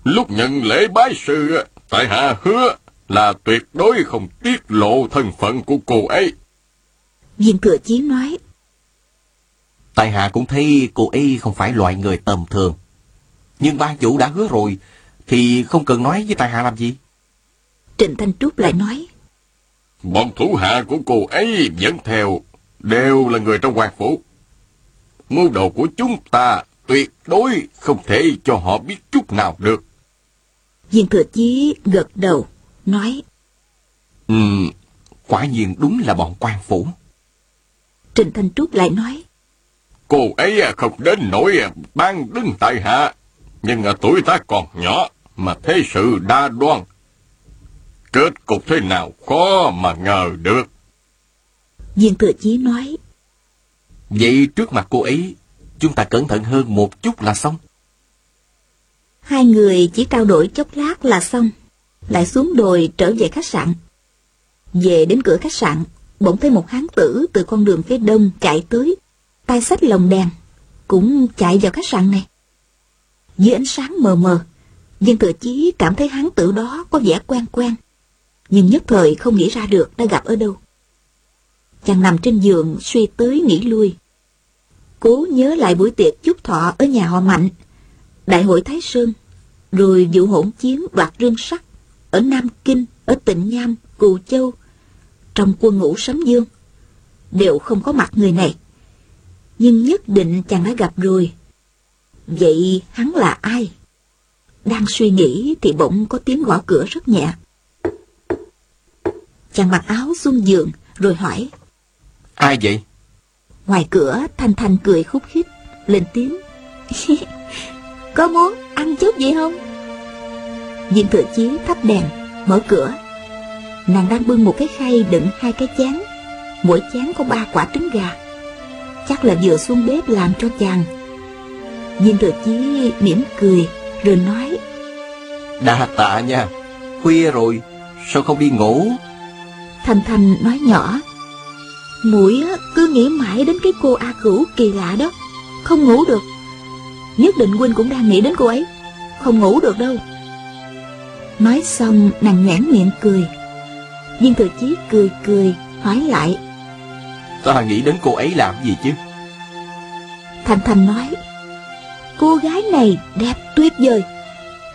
Lúc nhận lễ bái sư, tại hạ hứa là tuyệt đối không tiết lộ thân phận của cô ấy. Viên thừa chí nói. Tại hạ cũng thấy cô ấy không phải loại người tầm thường. Nhưng ban chủ đã hứa rồi, thì không cần nói với tại hạ làm gì. Trịnh Thanh Trúc lại nói. Bọn thủ hạ của cô ấy vẫn theo, đều là người trong hoàng phủ. Mưu đồ của chúng ta tuyệt đối không thể cho họ biết chút nào được. Viên thừa chí gật đầu, nói. Ừ, quả nhiên đúng là bọn quan phủ. Trình Thanh Trúc lại nói. Cô ấy không đến nỗi ban đứng tại hạ, nhưng tuổi ta còn nhỏ mà thế sự đa đoan. Kết cục thế nào khó mà ngờ được. Viên thừa chí nói. Vậy trước mặt cô ấy, chúng ta cẩn thận hơn một chút là xong. Hai người chỉ trao đổi chốc lát là xong, lại xuống đồi trở về khách sạn. Về đến cửa khách sạn, bỗng thấy một hán tử từ con đường phía đông chạy tới, tay sách lồng đèn, cũng chạy vào khách sạn này. Dưới ánh sáng mờ mờ, viên thừa chí cảm thấy hán tử đó có vẻ quen quen, nhưng nhất thời không nghĩ ra được đã gặp ở đâu. Chàng nằm trên giường suy tới nghĩ lui. Cố nhớ lại buổi tiệc chúc thọ ở nhà họ Mạnh, Đại hội Thái Sơn, rồi vụ hỗn chiến đoạt rương sắt ở Nam Kinh, ở Tịnh Nham, Cù Châu, trong quân ngũ Sấm Dương, đều không có mặt người này. Nhưng nhất định chàng đã gặp rồi. Vậy hắn là ai? Đang suy nghĩ thì bỗng có tiếng gõ cửa rất nhẹ. Chàng mặc áo xuống giường rồi hỏi. Ai vậy? Ngoài cửa Thanh Thanh cười khúc khích, lên tiếng. <laughs> Có muốn ăn chút gì không? Viên thừa chí thắp đèn, mở cửa. Nàng đang bưng một cái khay đựng hai cái chén. Mỗi chén có ba quả trứng gà. Chắc là vừa xuống bếp làm cho chàng. Viên thừa chí mỉm cười, rồi nói. Đa tạ nha, khuya rồi, sao không đi ngủ? Thanh Thanh nói nhỏ. Mũi cứ nghĩ mãi đến cái cô A Cửu kỳ lạ đó, không ngủ được. Nhất định huynh cũng đang nghĩ đến cô ấy Không ngủ được đâu Nói xong nàng nhoẻn miệng cười Viên thừa chí cười cười Hỏi lại Ta nghĩ đến cô ấy làm gì chứ? Thành Thành nói, Cô gái này đẹp tuyệt vời,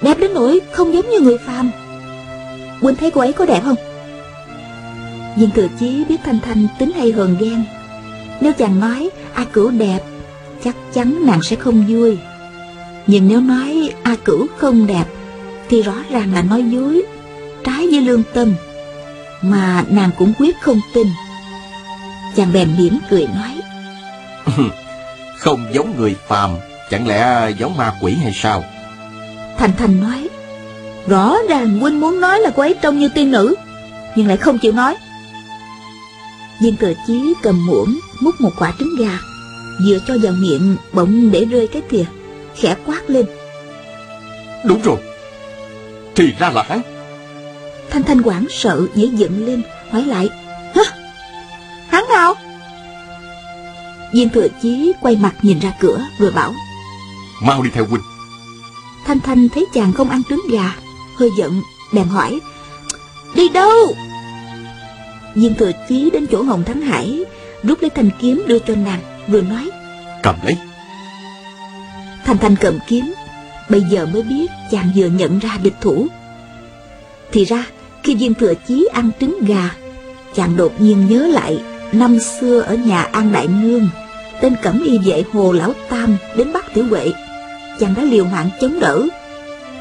Đẹp đến nỗi không giống như người phàm. Quỳnh thấy cô ấy có đẹp không? Viên thừa chí biết Thanh Thanh tính hay hờn ghen. Nếu chàng nói, A Cửu đẹp, Chắc chắn nàng sẽ không vui. Nhưng nếu nói, A Cửu không đẹp, Thì rõ ràng là nói dối, Trái với lương tâm, Mà nàng cũng quyết không tin. Chàng bèn mỉm cười nói. <laughs> Không giống người phàm Chẳng lẽ giống ma quỷ hay sao? Thành Thành nói Rõ ràng huynh muốn nói là cô ấy trông như tiên nữ Nhưng lại không chịu nói. Viên thừa chí cầm muỗng Múc một quả trứng gà Vừa cho vào miệng bỗng để rơi cái thìa khẽ quát lên. Đúng rồi Thì ra là hắn Thanh Thanh quảng sợ nhảy dựng lên Hỏi lại Hả? Hắn nào? Viên thừa chí quay mặt nhìn ra cửa Rồi bảo Mau đi theo huynh Thanh Thanh thấy chàng không ăn trứng gà Hơi giận bèn hỏi Đi đâu? Viên thừa chí đến chỗ Hồng Thắng Hải Rút lấy thanh kiếm đưa cho nàng Vừa nói Cầm lấy Thanh Thanh cầm kiếm Bây giờ mới biết chàng vừa nhận ra địch thủ Thì ra khi viên thừa chí ăn trứng gà Chàng đột nhiên nhớ lại Năm xưa ở nhà An Đại Nương, Tên cẩm y vệ Hồ Lão Tam Đến bắt Tiểu Huệ. Chàng đã liều mạng chống đỡ.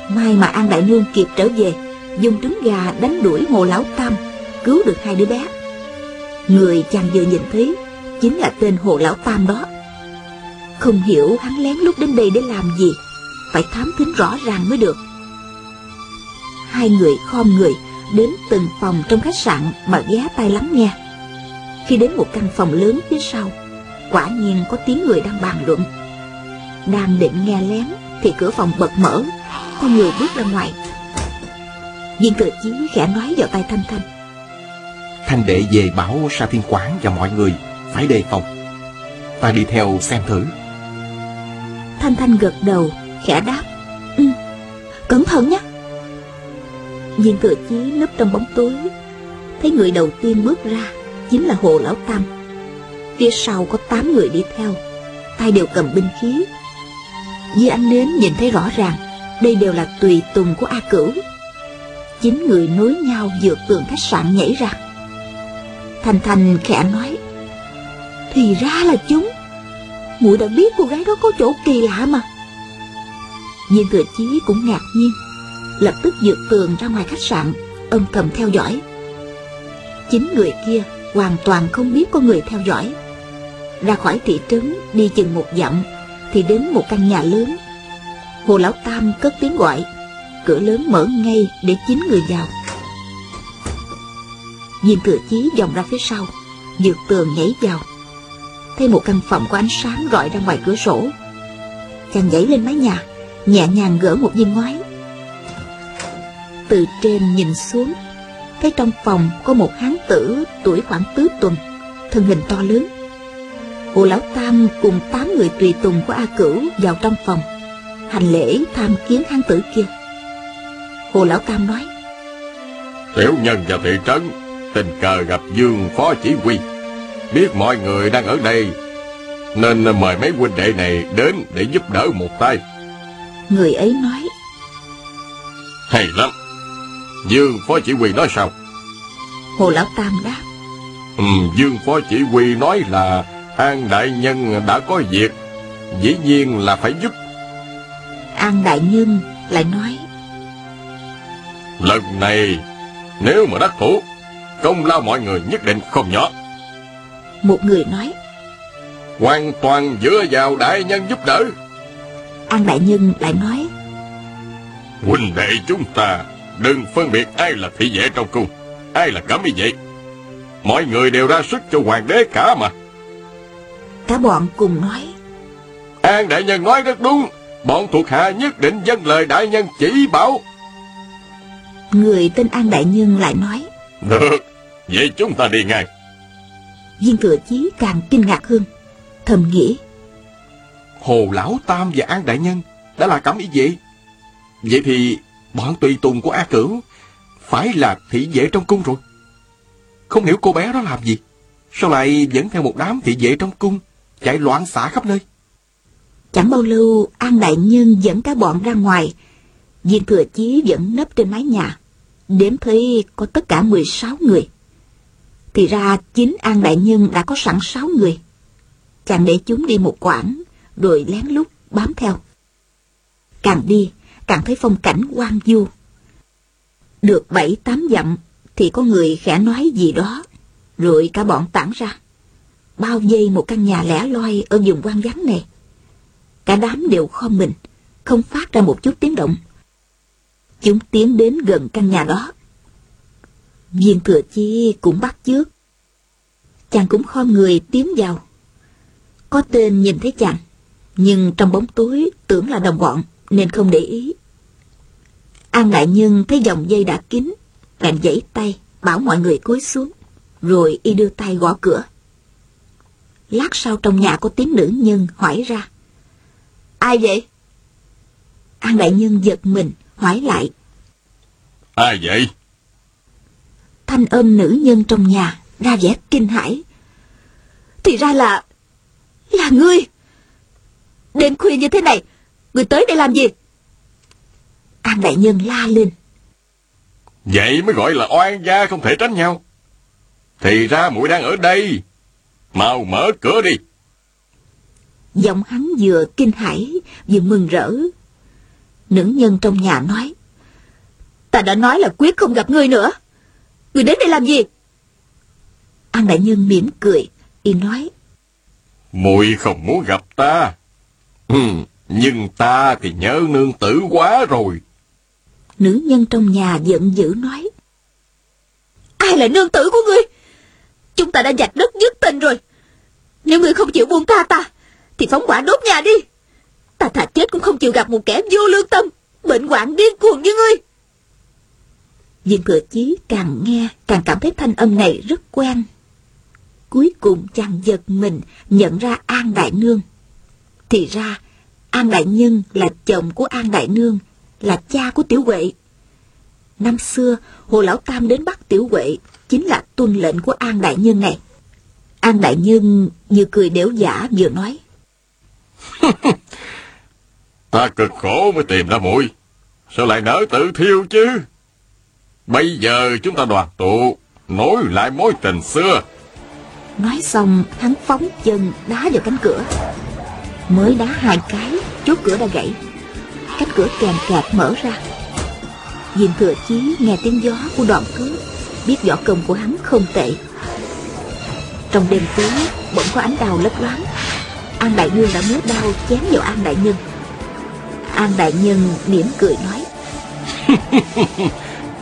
May mà An Đại Nương kịp trở về, Dùng trứng gà đánh đuổi Hồ Lão Tam, Cứu được hai đứa bé. Người chàng vừa nhìn thấy, Chính là tên Hồ Lão Tam đó. Không hiểu hắn lén lúc đến đây để làm gì, Phải thám thính rõ ràng mới được. Hai người khom người Đến từng phòng trong khách sạn Mà ghé tay lắng nghe. Khi đến một căn phòng lớn phía sau Quả nhiên có tiếng người đang bàn luận. Đang định nghe lén Thì cửa phòng bật mở Có người bước ra ngoài. Viên cờ chí khẽ nói vào tay Thanh Thanh. Thanh đệ về bảo Sa Thiên Quán và mọi người Phải đề phòng. Ta đi theo xem thử. Thanh Thanh gật đầu, khẽ đáp. Ừ, cẩn thận nhé. Viên thừa chí núp trong bóng tối, thấy người đầu tiên bước ra chính là Hồ Lão Tam. Phía sau có tám người đi theo, tay đều cầm binh khí. Dưới ánh nến nhìn thấy rõ ràng, đây đều là tùy tùng của A Cửu. Chín người nối nhau vượt tường khách sạn nhảy ra. thành thành khẽ nói, Thì ra là chúng muội đã biết cô gái đó có chỗ kỳ lạ mà Viên thừa chí cũng ngạc nhiên Lập tức vượt tường ra ngoài khách sạn Âm thầm theo dõi Chính người kia hoàn toàn không biết có người theo dõi. Ra khỏi thị trấn, đi chừng một dặm, Thì đến một căn nhà lớn. Hồ Lão Tam cất tiếng gọi, Cửa lớn mở ngay để chín người vào. Viên thừa chí vòng ra phía sau vượt tường nhảy vào. Thấy một căn phòng có ánh sáng rọi ra ngoài cửa sổ. Chàng nhảy lên mái nhà, nhẹ nhàng gỡ một viên ngoái từ trên nhìn xuống thấy trong phòng có một hán tử tuổi khoảng tứ tuần thân hình to lớn. Hồ lão tam cùng tám người tùy tùng của a cửu vào trong phòng hành lễ tham kiến hán tử kia. Hồ lão tam nói tiểu nhân vào thị trấn tình cờ gặp dương phó chỉ huy. Biết mọi người đang ở đây nên mời mấy huynh đệ này đến để giúp đỡ một tay. Người ấy nói hay lắm dương phó chỉ huy nói sao? Hồ lão tam đáp. Ừ, dương phó chỉ huy nói là an đại nhân đã có việc dĩ nhiên là phải giúp. An đại nhân lại nói. Lần này nếu mà đắc thủ công lao mọi người nhất định không nhỏ. Một người nói. Hoàn toàn dựa vào đại nhân giúp đỡ. An đại nhân lại nói. Huynh đệ chúng ta đừng phân biệt ai là thị vệ trong cung ai là cẩm y vệ. Mọi người đều ra sức cho hoàng đế cả mà. Cả bọn cùng nói. An đại nhân nói rất đúng bọn thuộc hạ nhất định dâng lời đại nhân chỉ bảo. Người tên an đại nhân lại nói. Được vậy chúng ta đi ngay. Viên thừa chí càng kinh ngạc hơn thầm nghĩ. Hồ lão tam và an đại nhân đã là cẩm ý vệ. Vậy thì bọn tùy tùng của a cửu phải là thị vệ trong cung rồi. Không hiểu cô bé đó làm gì. Sao lại dẫn theo một đám thị vệ trong cung chạy loạn xả khắp nơi? Chẳng bao lâu an đại nhân dẫn cả bọn ra ngoài. Viên thừa chí vẫn nấp trên mái nhà. Đếm thấy có tất cả 16 người. Thì ra chính An Đại Nhân đã có sẵn sáu người. Chàng để chúng đi một quãng, rồi lén lút bám theo. Càng đi, càng thấy phong cảnh quang du. Được bảy tám dặm, thì có người khẽ nói gì đó, rồi cả bọn tản ra. Bao dây một căn nhà lẻ loi ở vùng quan vắng này. Cả đám đều kho mình, không phát ra một chút tiếng động. Chúng tiến đến gần căn nhà đó, Viên thừa chi cũng bắt chước. Chàng cũng khom người tiến vào. Có tên nhìn thấy chàng, nhưng trong bóng tối tưởng là đồng bọn nên không để ý. An Đại Nhân thấy dòng dây đã kín, bèn giãy tay, bảo mọi người cúi xuống, rồi y đưa tay gõ cửa. Lát sau trong nhà có tiếng nữ nhân hỏi ra. Ai vậy? An Đại Nhân giật mình, hỏi lại. Ai vậy? thanh âm nữ nhân trong nhà ra vẻ kinh hãi. Thì ra là... là ngươi! Đêm khuya như thế này, ngươi tới đây làm gì? An đại nhân la lên. Vậy mới gọi là oan gia không thể tránh nhau. Thì ra muội đang ở đây. Mau mở cửa đi. Giọng hắn vừa kinh hãi vừa mừng rỡ. Nữ nhân trong nhà nói. Ta đã nói là quyết không gặp ngươi nữa. Người đến đây làm gì? An đại nhân mỉm cười, y nói. Muội không muốn gặp ta. <laughs> Ừ, nhưng ta thì nhớ nương tử quá rồi. Nữ nhân trong nhà giận dữ nói. Ai là nương tử của ngươi? Chúng ta đã dạch đất dứt tình rồi. Nếu ngươi không chịu buông tha ta, thì phóng quả đốt nhà đi. Ta thà chết cũng không chịu gặp một kẻ vô lương tâm, bệnh hoạn điên cuồng như ngươi. Viên thừa chí càng nghe càng cảm thấy thanh âm này rất quen. Cuối cùng chàng giật mình nhận ra An Đại Nương. Thì ra, An Đại Nhân là chồng của An Đại Nương, là cha của Tiểu Huệ. Năm xưa, Hồ Lão Tam đến bắt Tiểu Huệ chính là tuân lệnh của An Đại Nhân này. An Đại Nhân vừa cười đểu giả vừa nói. <laughs> Ta cực khổ mới tìm ra muội Sao lại nỡ tự thiêu chứ? Bây giờ chúng ta đoàn tụ, nối lại mối tình xưa. Nói xong hắn phóng chân đá vào cánh cửa Mới đá hai cái Chốt cửa đã gãy. Cánh cửa kèm kẹt mở ra. Diên thừa chí nghe tiếng gió của đoạn cướp Biết võ công của hắn không tệ. Trong đêm tối Bỗng có ánh đào lấp loáng. An Đại Nương đã múa đao chém vào An Đại Nhân. An Đại Nhân mỉm cười nói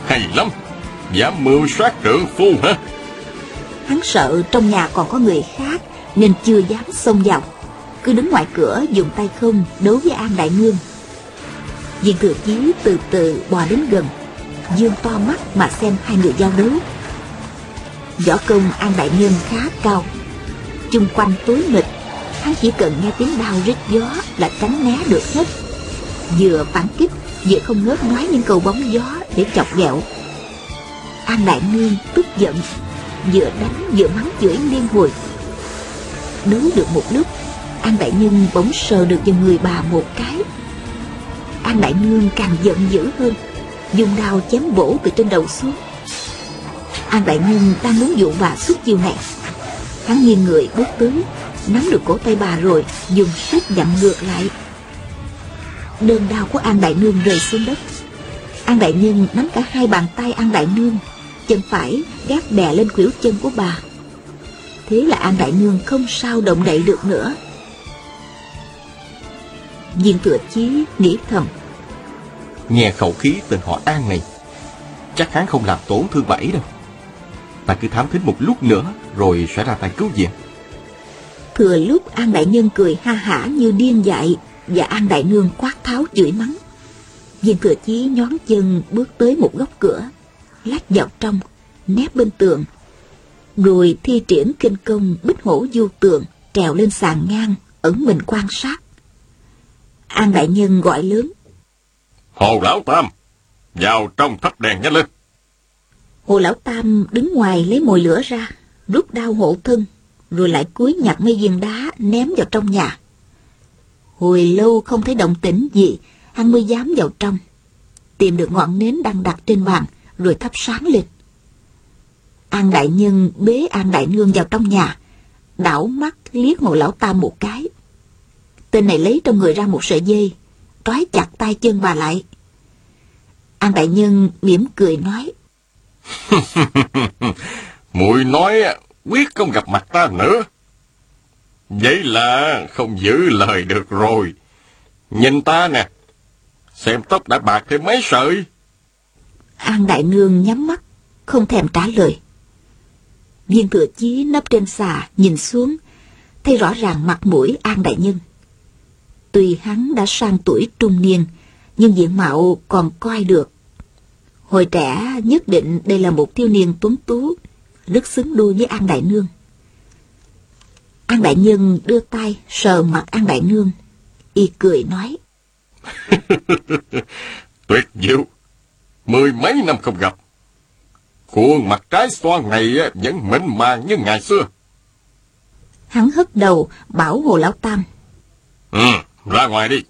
Hay lắm Dám mưu sát trượng phu hả? Hắn sợ trong nhà còn có người khác Nên chưa dám xông vào cứ đứng ngoài cửa, dùng tay không Đấu với An Đại Nương. Viên thừa chí từ từ bò đến gần. Dương to mắt mà xem hai người giao đấu. Võ công An Đại Nương khá cao. Chung quanh tối mịt Hắn chỉ cần nghe tiếng đau rít gió Là tránh né được hết. Vừa phản kích, Vừa không ngớt nói những câu bóng gió Để chọc ghẹo. An Đại Nương tức giận, Vừa đánh vừa mắng chửi liên hồi. Đấu được một lúc An Đại Nhân bỗng sờ được vào người bà một cái. An Đại Nương càng giận dữ hơn, Dùng đao chém bổ từ trên đầu xuống. An Đại Nhân đang muốn dụ bà suốt chiêu này. Hắn nghiêng người bước tới, Nắm được cổ tay bà rồi Dùng sức dặn ngược lại. Đơn đao của An Đại Nương rơi xuống đất. An Đại Nhân nắm cả hai bàn tay An Đại Nương Chân phải gác đè lên khuỷu chân của bà. Thế là An Đại Nương không sao động đậy được nữa. Viên thừa chí nghĩ thầm. Nghe khẩu khí tên họ An này Chắc hắn không làm tổn thương bà ấy đâu. Ta cứ thám thính một lúc nữa Rồi sẽ ra tay cứu viện. Thừa lúc An Đại Nhân cười ha hả như điên dại Và An Đại Nương quát tháo chửi mắng. Viên thừa chí nhón chân bước tới một góc cửa Lách vào trong Nép bên tường. Rồi thi triển kinh công bích hổ du tường Trèo lên sàn ngang Ẩn mình quan sát An Đại Nhân gọi lớn. Hồ Lão Tam Vào trong thắp đèn nhanh lên. Hồ Lão Tam đứng ngoài lấy mồi lửa ra Rút đao hộ thân Rồi lại cúi nhặt mấy viên đá Ném vào trong nhà. Hồi lâu không thấy động tĩnh gì Hắn mới dám vào trong. Tìm được ngọn nến đang đặt trên bàn Rồi thắp sáng lên. An Đại Nhân bế An Đại Nương vào trong nhà Đảo mắt liếc Hồ Lão Tam một cái Tên này lấy trong người ra một sợi dây Trói chặt tay chân bà lại An Đại Nhân mỉm cười nói <laughs> Mùi nói quyết không gặp mặt ta nữa. Vậy là không giữ lời được rồi. Nhìn ta nè, xem tóc đã bạc thêm mấy sợi. An Đại Nương nhắm mắt, không thèm trả lời. Viên thừa chí nấp trên xà, nhìn xuống, thấy rõ ràng mặt mũi An Đại Nhân. Tuy hắn đã sang tuổi trung niên, nhưng diện mạo còn coi được. Hồi trẻ nhất định đây là một thiếu niên tuấn tú, rất xứng đôi với An Đại Nương. An Đại Nhân đưa tay sờ mặt An Đại Nương, y cười nói. <laughs> Tuyệt diệu, mười mấy năm không gặp. Khuôn mặt trái xoan này vẫn mịn màng như ngày xưa. Hắn hất đầu bảo Hồ Lão Tam. Ừ, ra ngoài đi.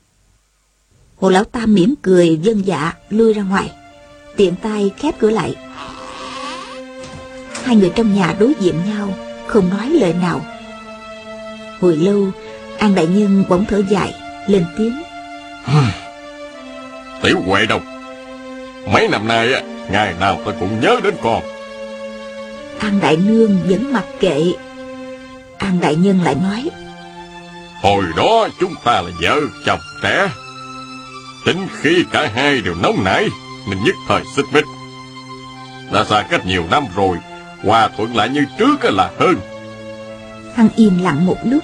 Hồ Lão Tam mỉm cười dân dạ lui ra ngoài. Tiện tay khép cửa lại. Hai người trong nhà đối diện nhau, không nói lời nào. Hồi lâu, An Đại Nhân bỗng thở dài, lên tiếng. Tiểu Huệ đâu? Mấy năm nay, ngày nào ta cũng nhớ đến con. An Đại Nương vẫn mặc kệ. An Đại Nhân lại nói. Hồi đó chúng ta là vợ chồng trẻ. Tính khi cả hai đều nóng nảy, nên nhất thời xích mích. Đã xa cách nhiều năm rồi, hòa thuận lại như trước là hơn. Hắn im lặng một lúc,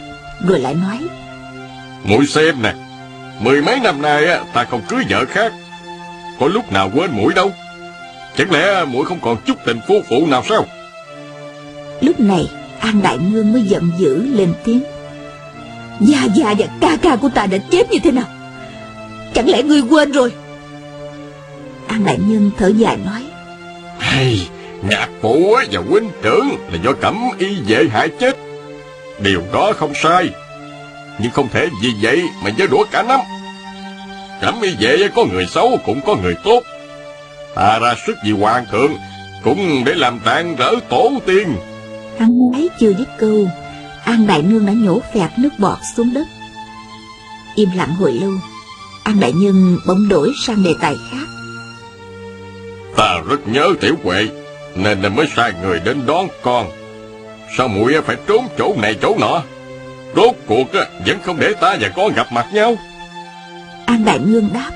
rồi lại nói. Muội xem nè, mười mấy năm nay ta không cưới vợ khác. Có lúc nào quên mũi đâu. Chẳng lẽ mũi không còn chút tình phu phụ nào sao? Lúc này, An Đại Nương mới giận dữ lên tiếng. Gia Gia và ca ca của ta đã chết như thế nào? Chẳng lẽ ngươi quên rồi? An Đại Nhân thở dài nói. Hay, nhạc phụ và huynh trưởng là do cẩm y vệ hại chết. Điều đó không sai. Nhưng không thể vì vậy mà nhớ đũa cả năm. Cẩm y vệ có người xấu cũng có người tốt. Ta ra sức vì hoàng thượng cũng để làm rạng rỡ tổ tiên. Hắn nói chưa dứt câu, An Đại Nương đã nhổ phẹt nước bọt xuống đất. Im lặng hồi lâu, An Đại Nhân bỗng đổi sang đề tài khác. Ta rất nhớ Tiểu Huệ, nên mới sai người đến đón con. Sao muội phải trốn chỗ này chỗ nọ? Rốt cuộc vẫn không để ta và con gặp mặt nhau. An Đại Nương đáp.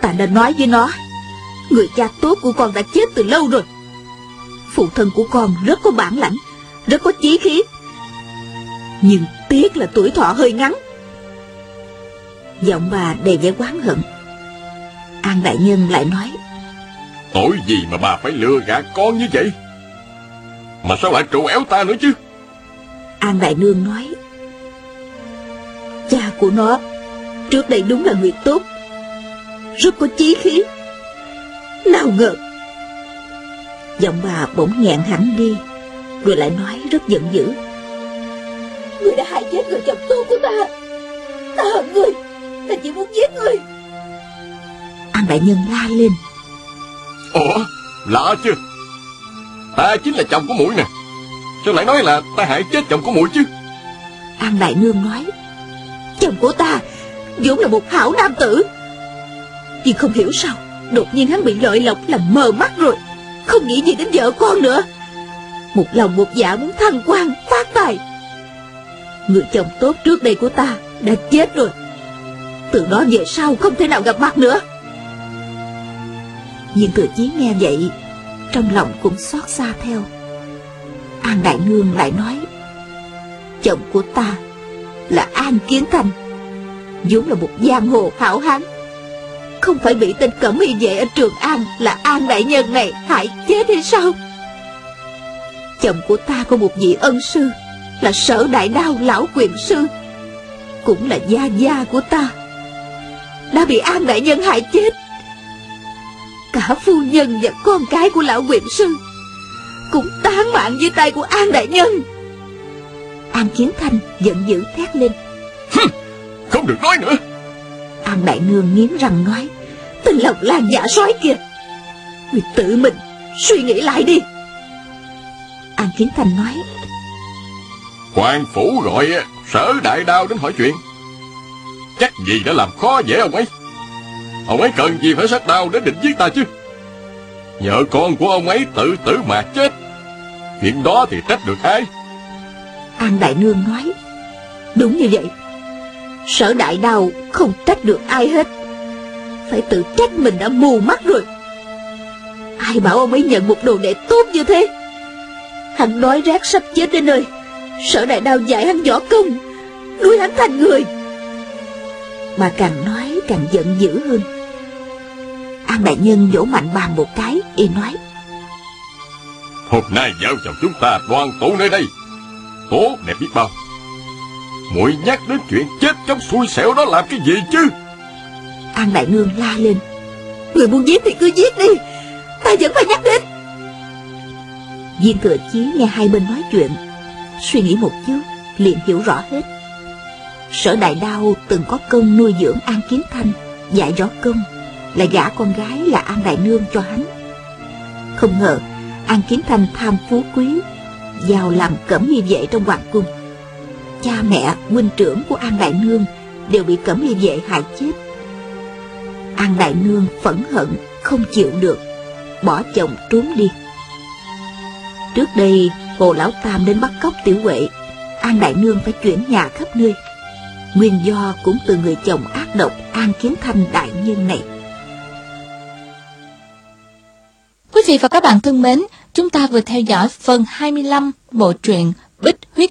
Ta đã nói với nó, người cha tốt của con đã chết từ lâu rồi. Phụ thân của con rất có bản lãnh, rất có chí khí. Nhưng tiếc là tuổi thọ hơi ngắn. Giọng bà đầy vẻ quán hận. An Đại Nhân lại nói. Tội gì mà bà phải lừa gạt con như vậy? Mà sao lại trụ éo ta nữa chứ? An Đại Nương nói. Cha của nó trước đây đúng là người tốt, rất có chí khí. Nào ngờ Giọng bà bỗng nghẹn hẳn đi Rồi lại nói rất giận dữ. Người đã hại chết người chồng tốt của ta. Ta hận người. Ta chỉ muốn giết người. An đại nhân la lên. Ủa lạ chưa Ta chính là chồng của mũi nè. Sao lại nói là ta hại chết chồng của mũi chứ? An đại nương nói Chồng của ta vốn là một hảo nam tử. Nhưng không hiểu sao Đột nhiên hắn bị lợi lộc làm mờ mắt rồi. Không nghĩ gì đến vợ con nữa một lòng một dạ muốn thăng quan phát tài Người chồng tốt trước đây của ta Đã chết rồi. Từ đó về sau không thể nào gặp mặt nữa. Viên thừa chí nghe vậy, Trong lòng cũng xót xa theo. An Đại Nương lại nói, Chồng của ta Là An Kiến Thành, vốn là một giang hồ hảo hán. Không phải bị tên cẩm y vệ ở Trường An Là An Đại Nhân này hại chết hay sao? Chồng của ta có một vị ân sư Là sở đại đao lão quyền sư Cũng là gia gia của ta Đã bị An Đại Nhân hại chết. Cả phu nhân và con cái của lão quyền sư Cũng tán mạng dưới tay của An Đại Nhân. An Kiến Thanh giận dữ thét lên. Không được nói nữa. An Đại Nương nghiến răng nói Tên lòng lan giả sói kìa Người tự mình suy nghĩ lại đi An Kiến Thành nói. Quan phủ gọi sở đại đao đến hỏi chuyện. Chắc gì đã làm khó dễ ông ấy? Ông ấy cần gì phải sách đao đến định giết ta chứ? Nhờ con của ông ấy tự tử mà chết Chuyện đó thì trách được ai? An Đại Nương nói Đúng như vậy Sở đại đao không trách được ai hết. Phải tự trách mình đã mù mắt rồi. Ai bảo ông ấy nhận một đồ đệ tốt như thế Hắn nói rác sắp chết đến nơi. Sở đại đao dạy hắn võ công Nuôi hắn thành người. Bà càng nói càng giận dữ hơn. An đại nhân vỗ mạnh bàn một cái Y nói Hôm nay vợ chồng chúng ta đoàn tụ nơi đây. Tốt đẹp biết bao. Muội nhắc đến chuyện chết trong xui xẻo đó làm cái gì chứ? An Đại Nương la lên Người muốn giết thì cứ giết đi Ta vẫn phải nhắc đến Viên thừa chí nghe hai bên nói chuyện Suy nghĩ một chút liền hiểu rõ hết Sở đại đao từng có công nuôi dưỡng An Kiến Thanh Dạy rõ công Là gả con gái là An Đại Nương cho hắn Không ngờ An Kiến Thanh tham phú quý Vào làm cẩm y vệ trong hoàng cung cha mẹ, huynh trưởng của An Đại Nương đều bị cẩm y vệ hại chết. An Đại Nương phẫn hận, không chịu được, bỏ chồng trốn đi. Trước đây, Hồ Lão Tam đến bắt cóc Tiểu Huệ, An Đại Nương phải chuyển nhà khắp nơi. Nguyên do cũng từ người chồng ác độc An Kiến Thanh đại nhân này. Quý vị và các bạn thân mến, chúng ta vừa theo dõi phần 25 bộ truyện Bích Huyết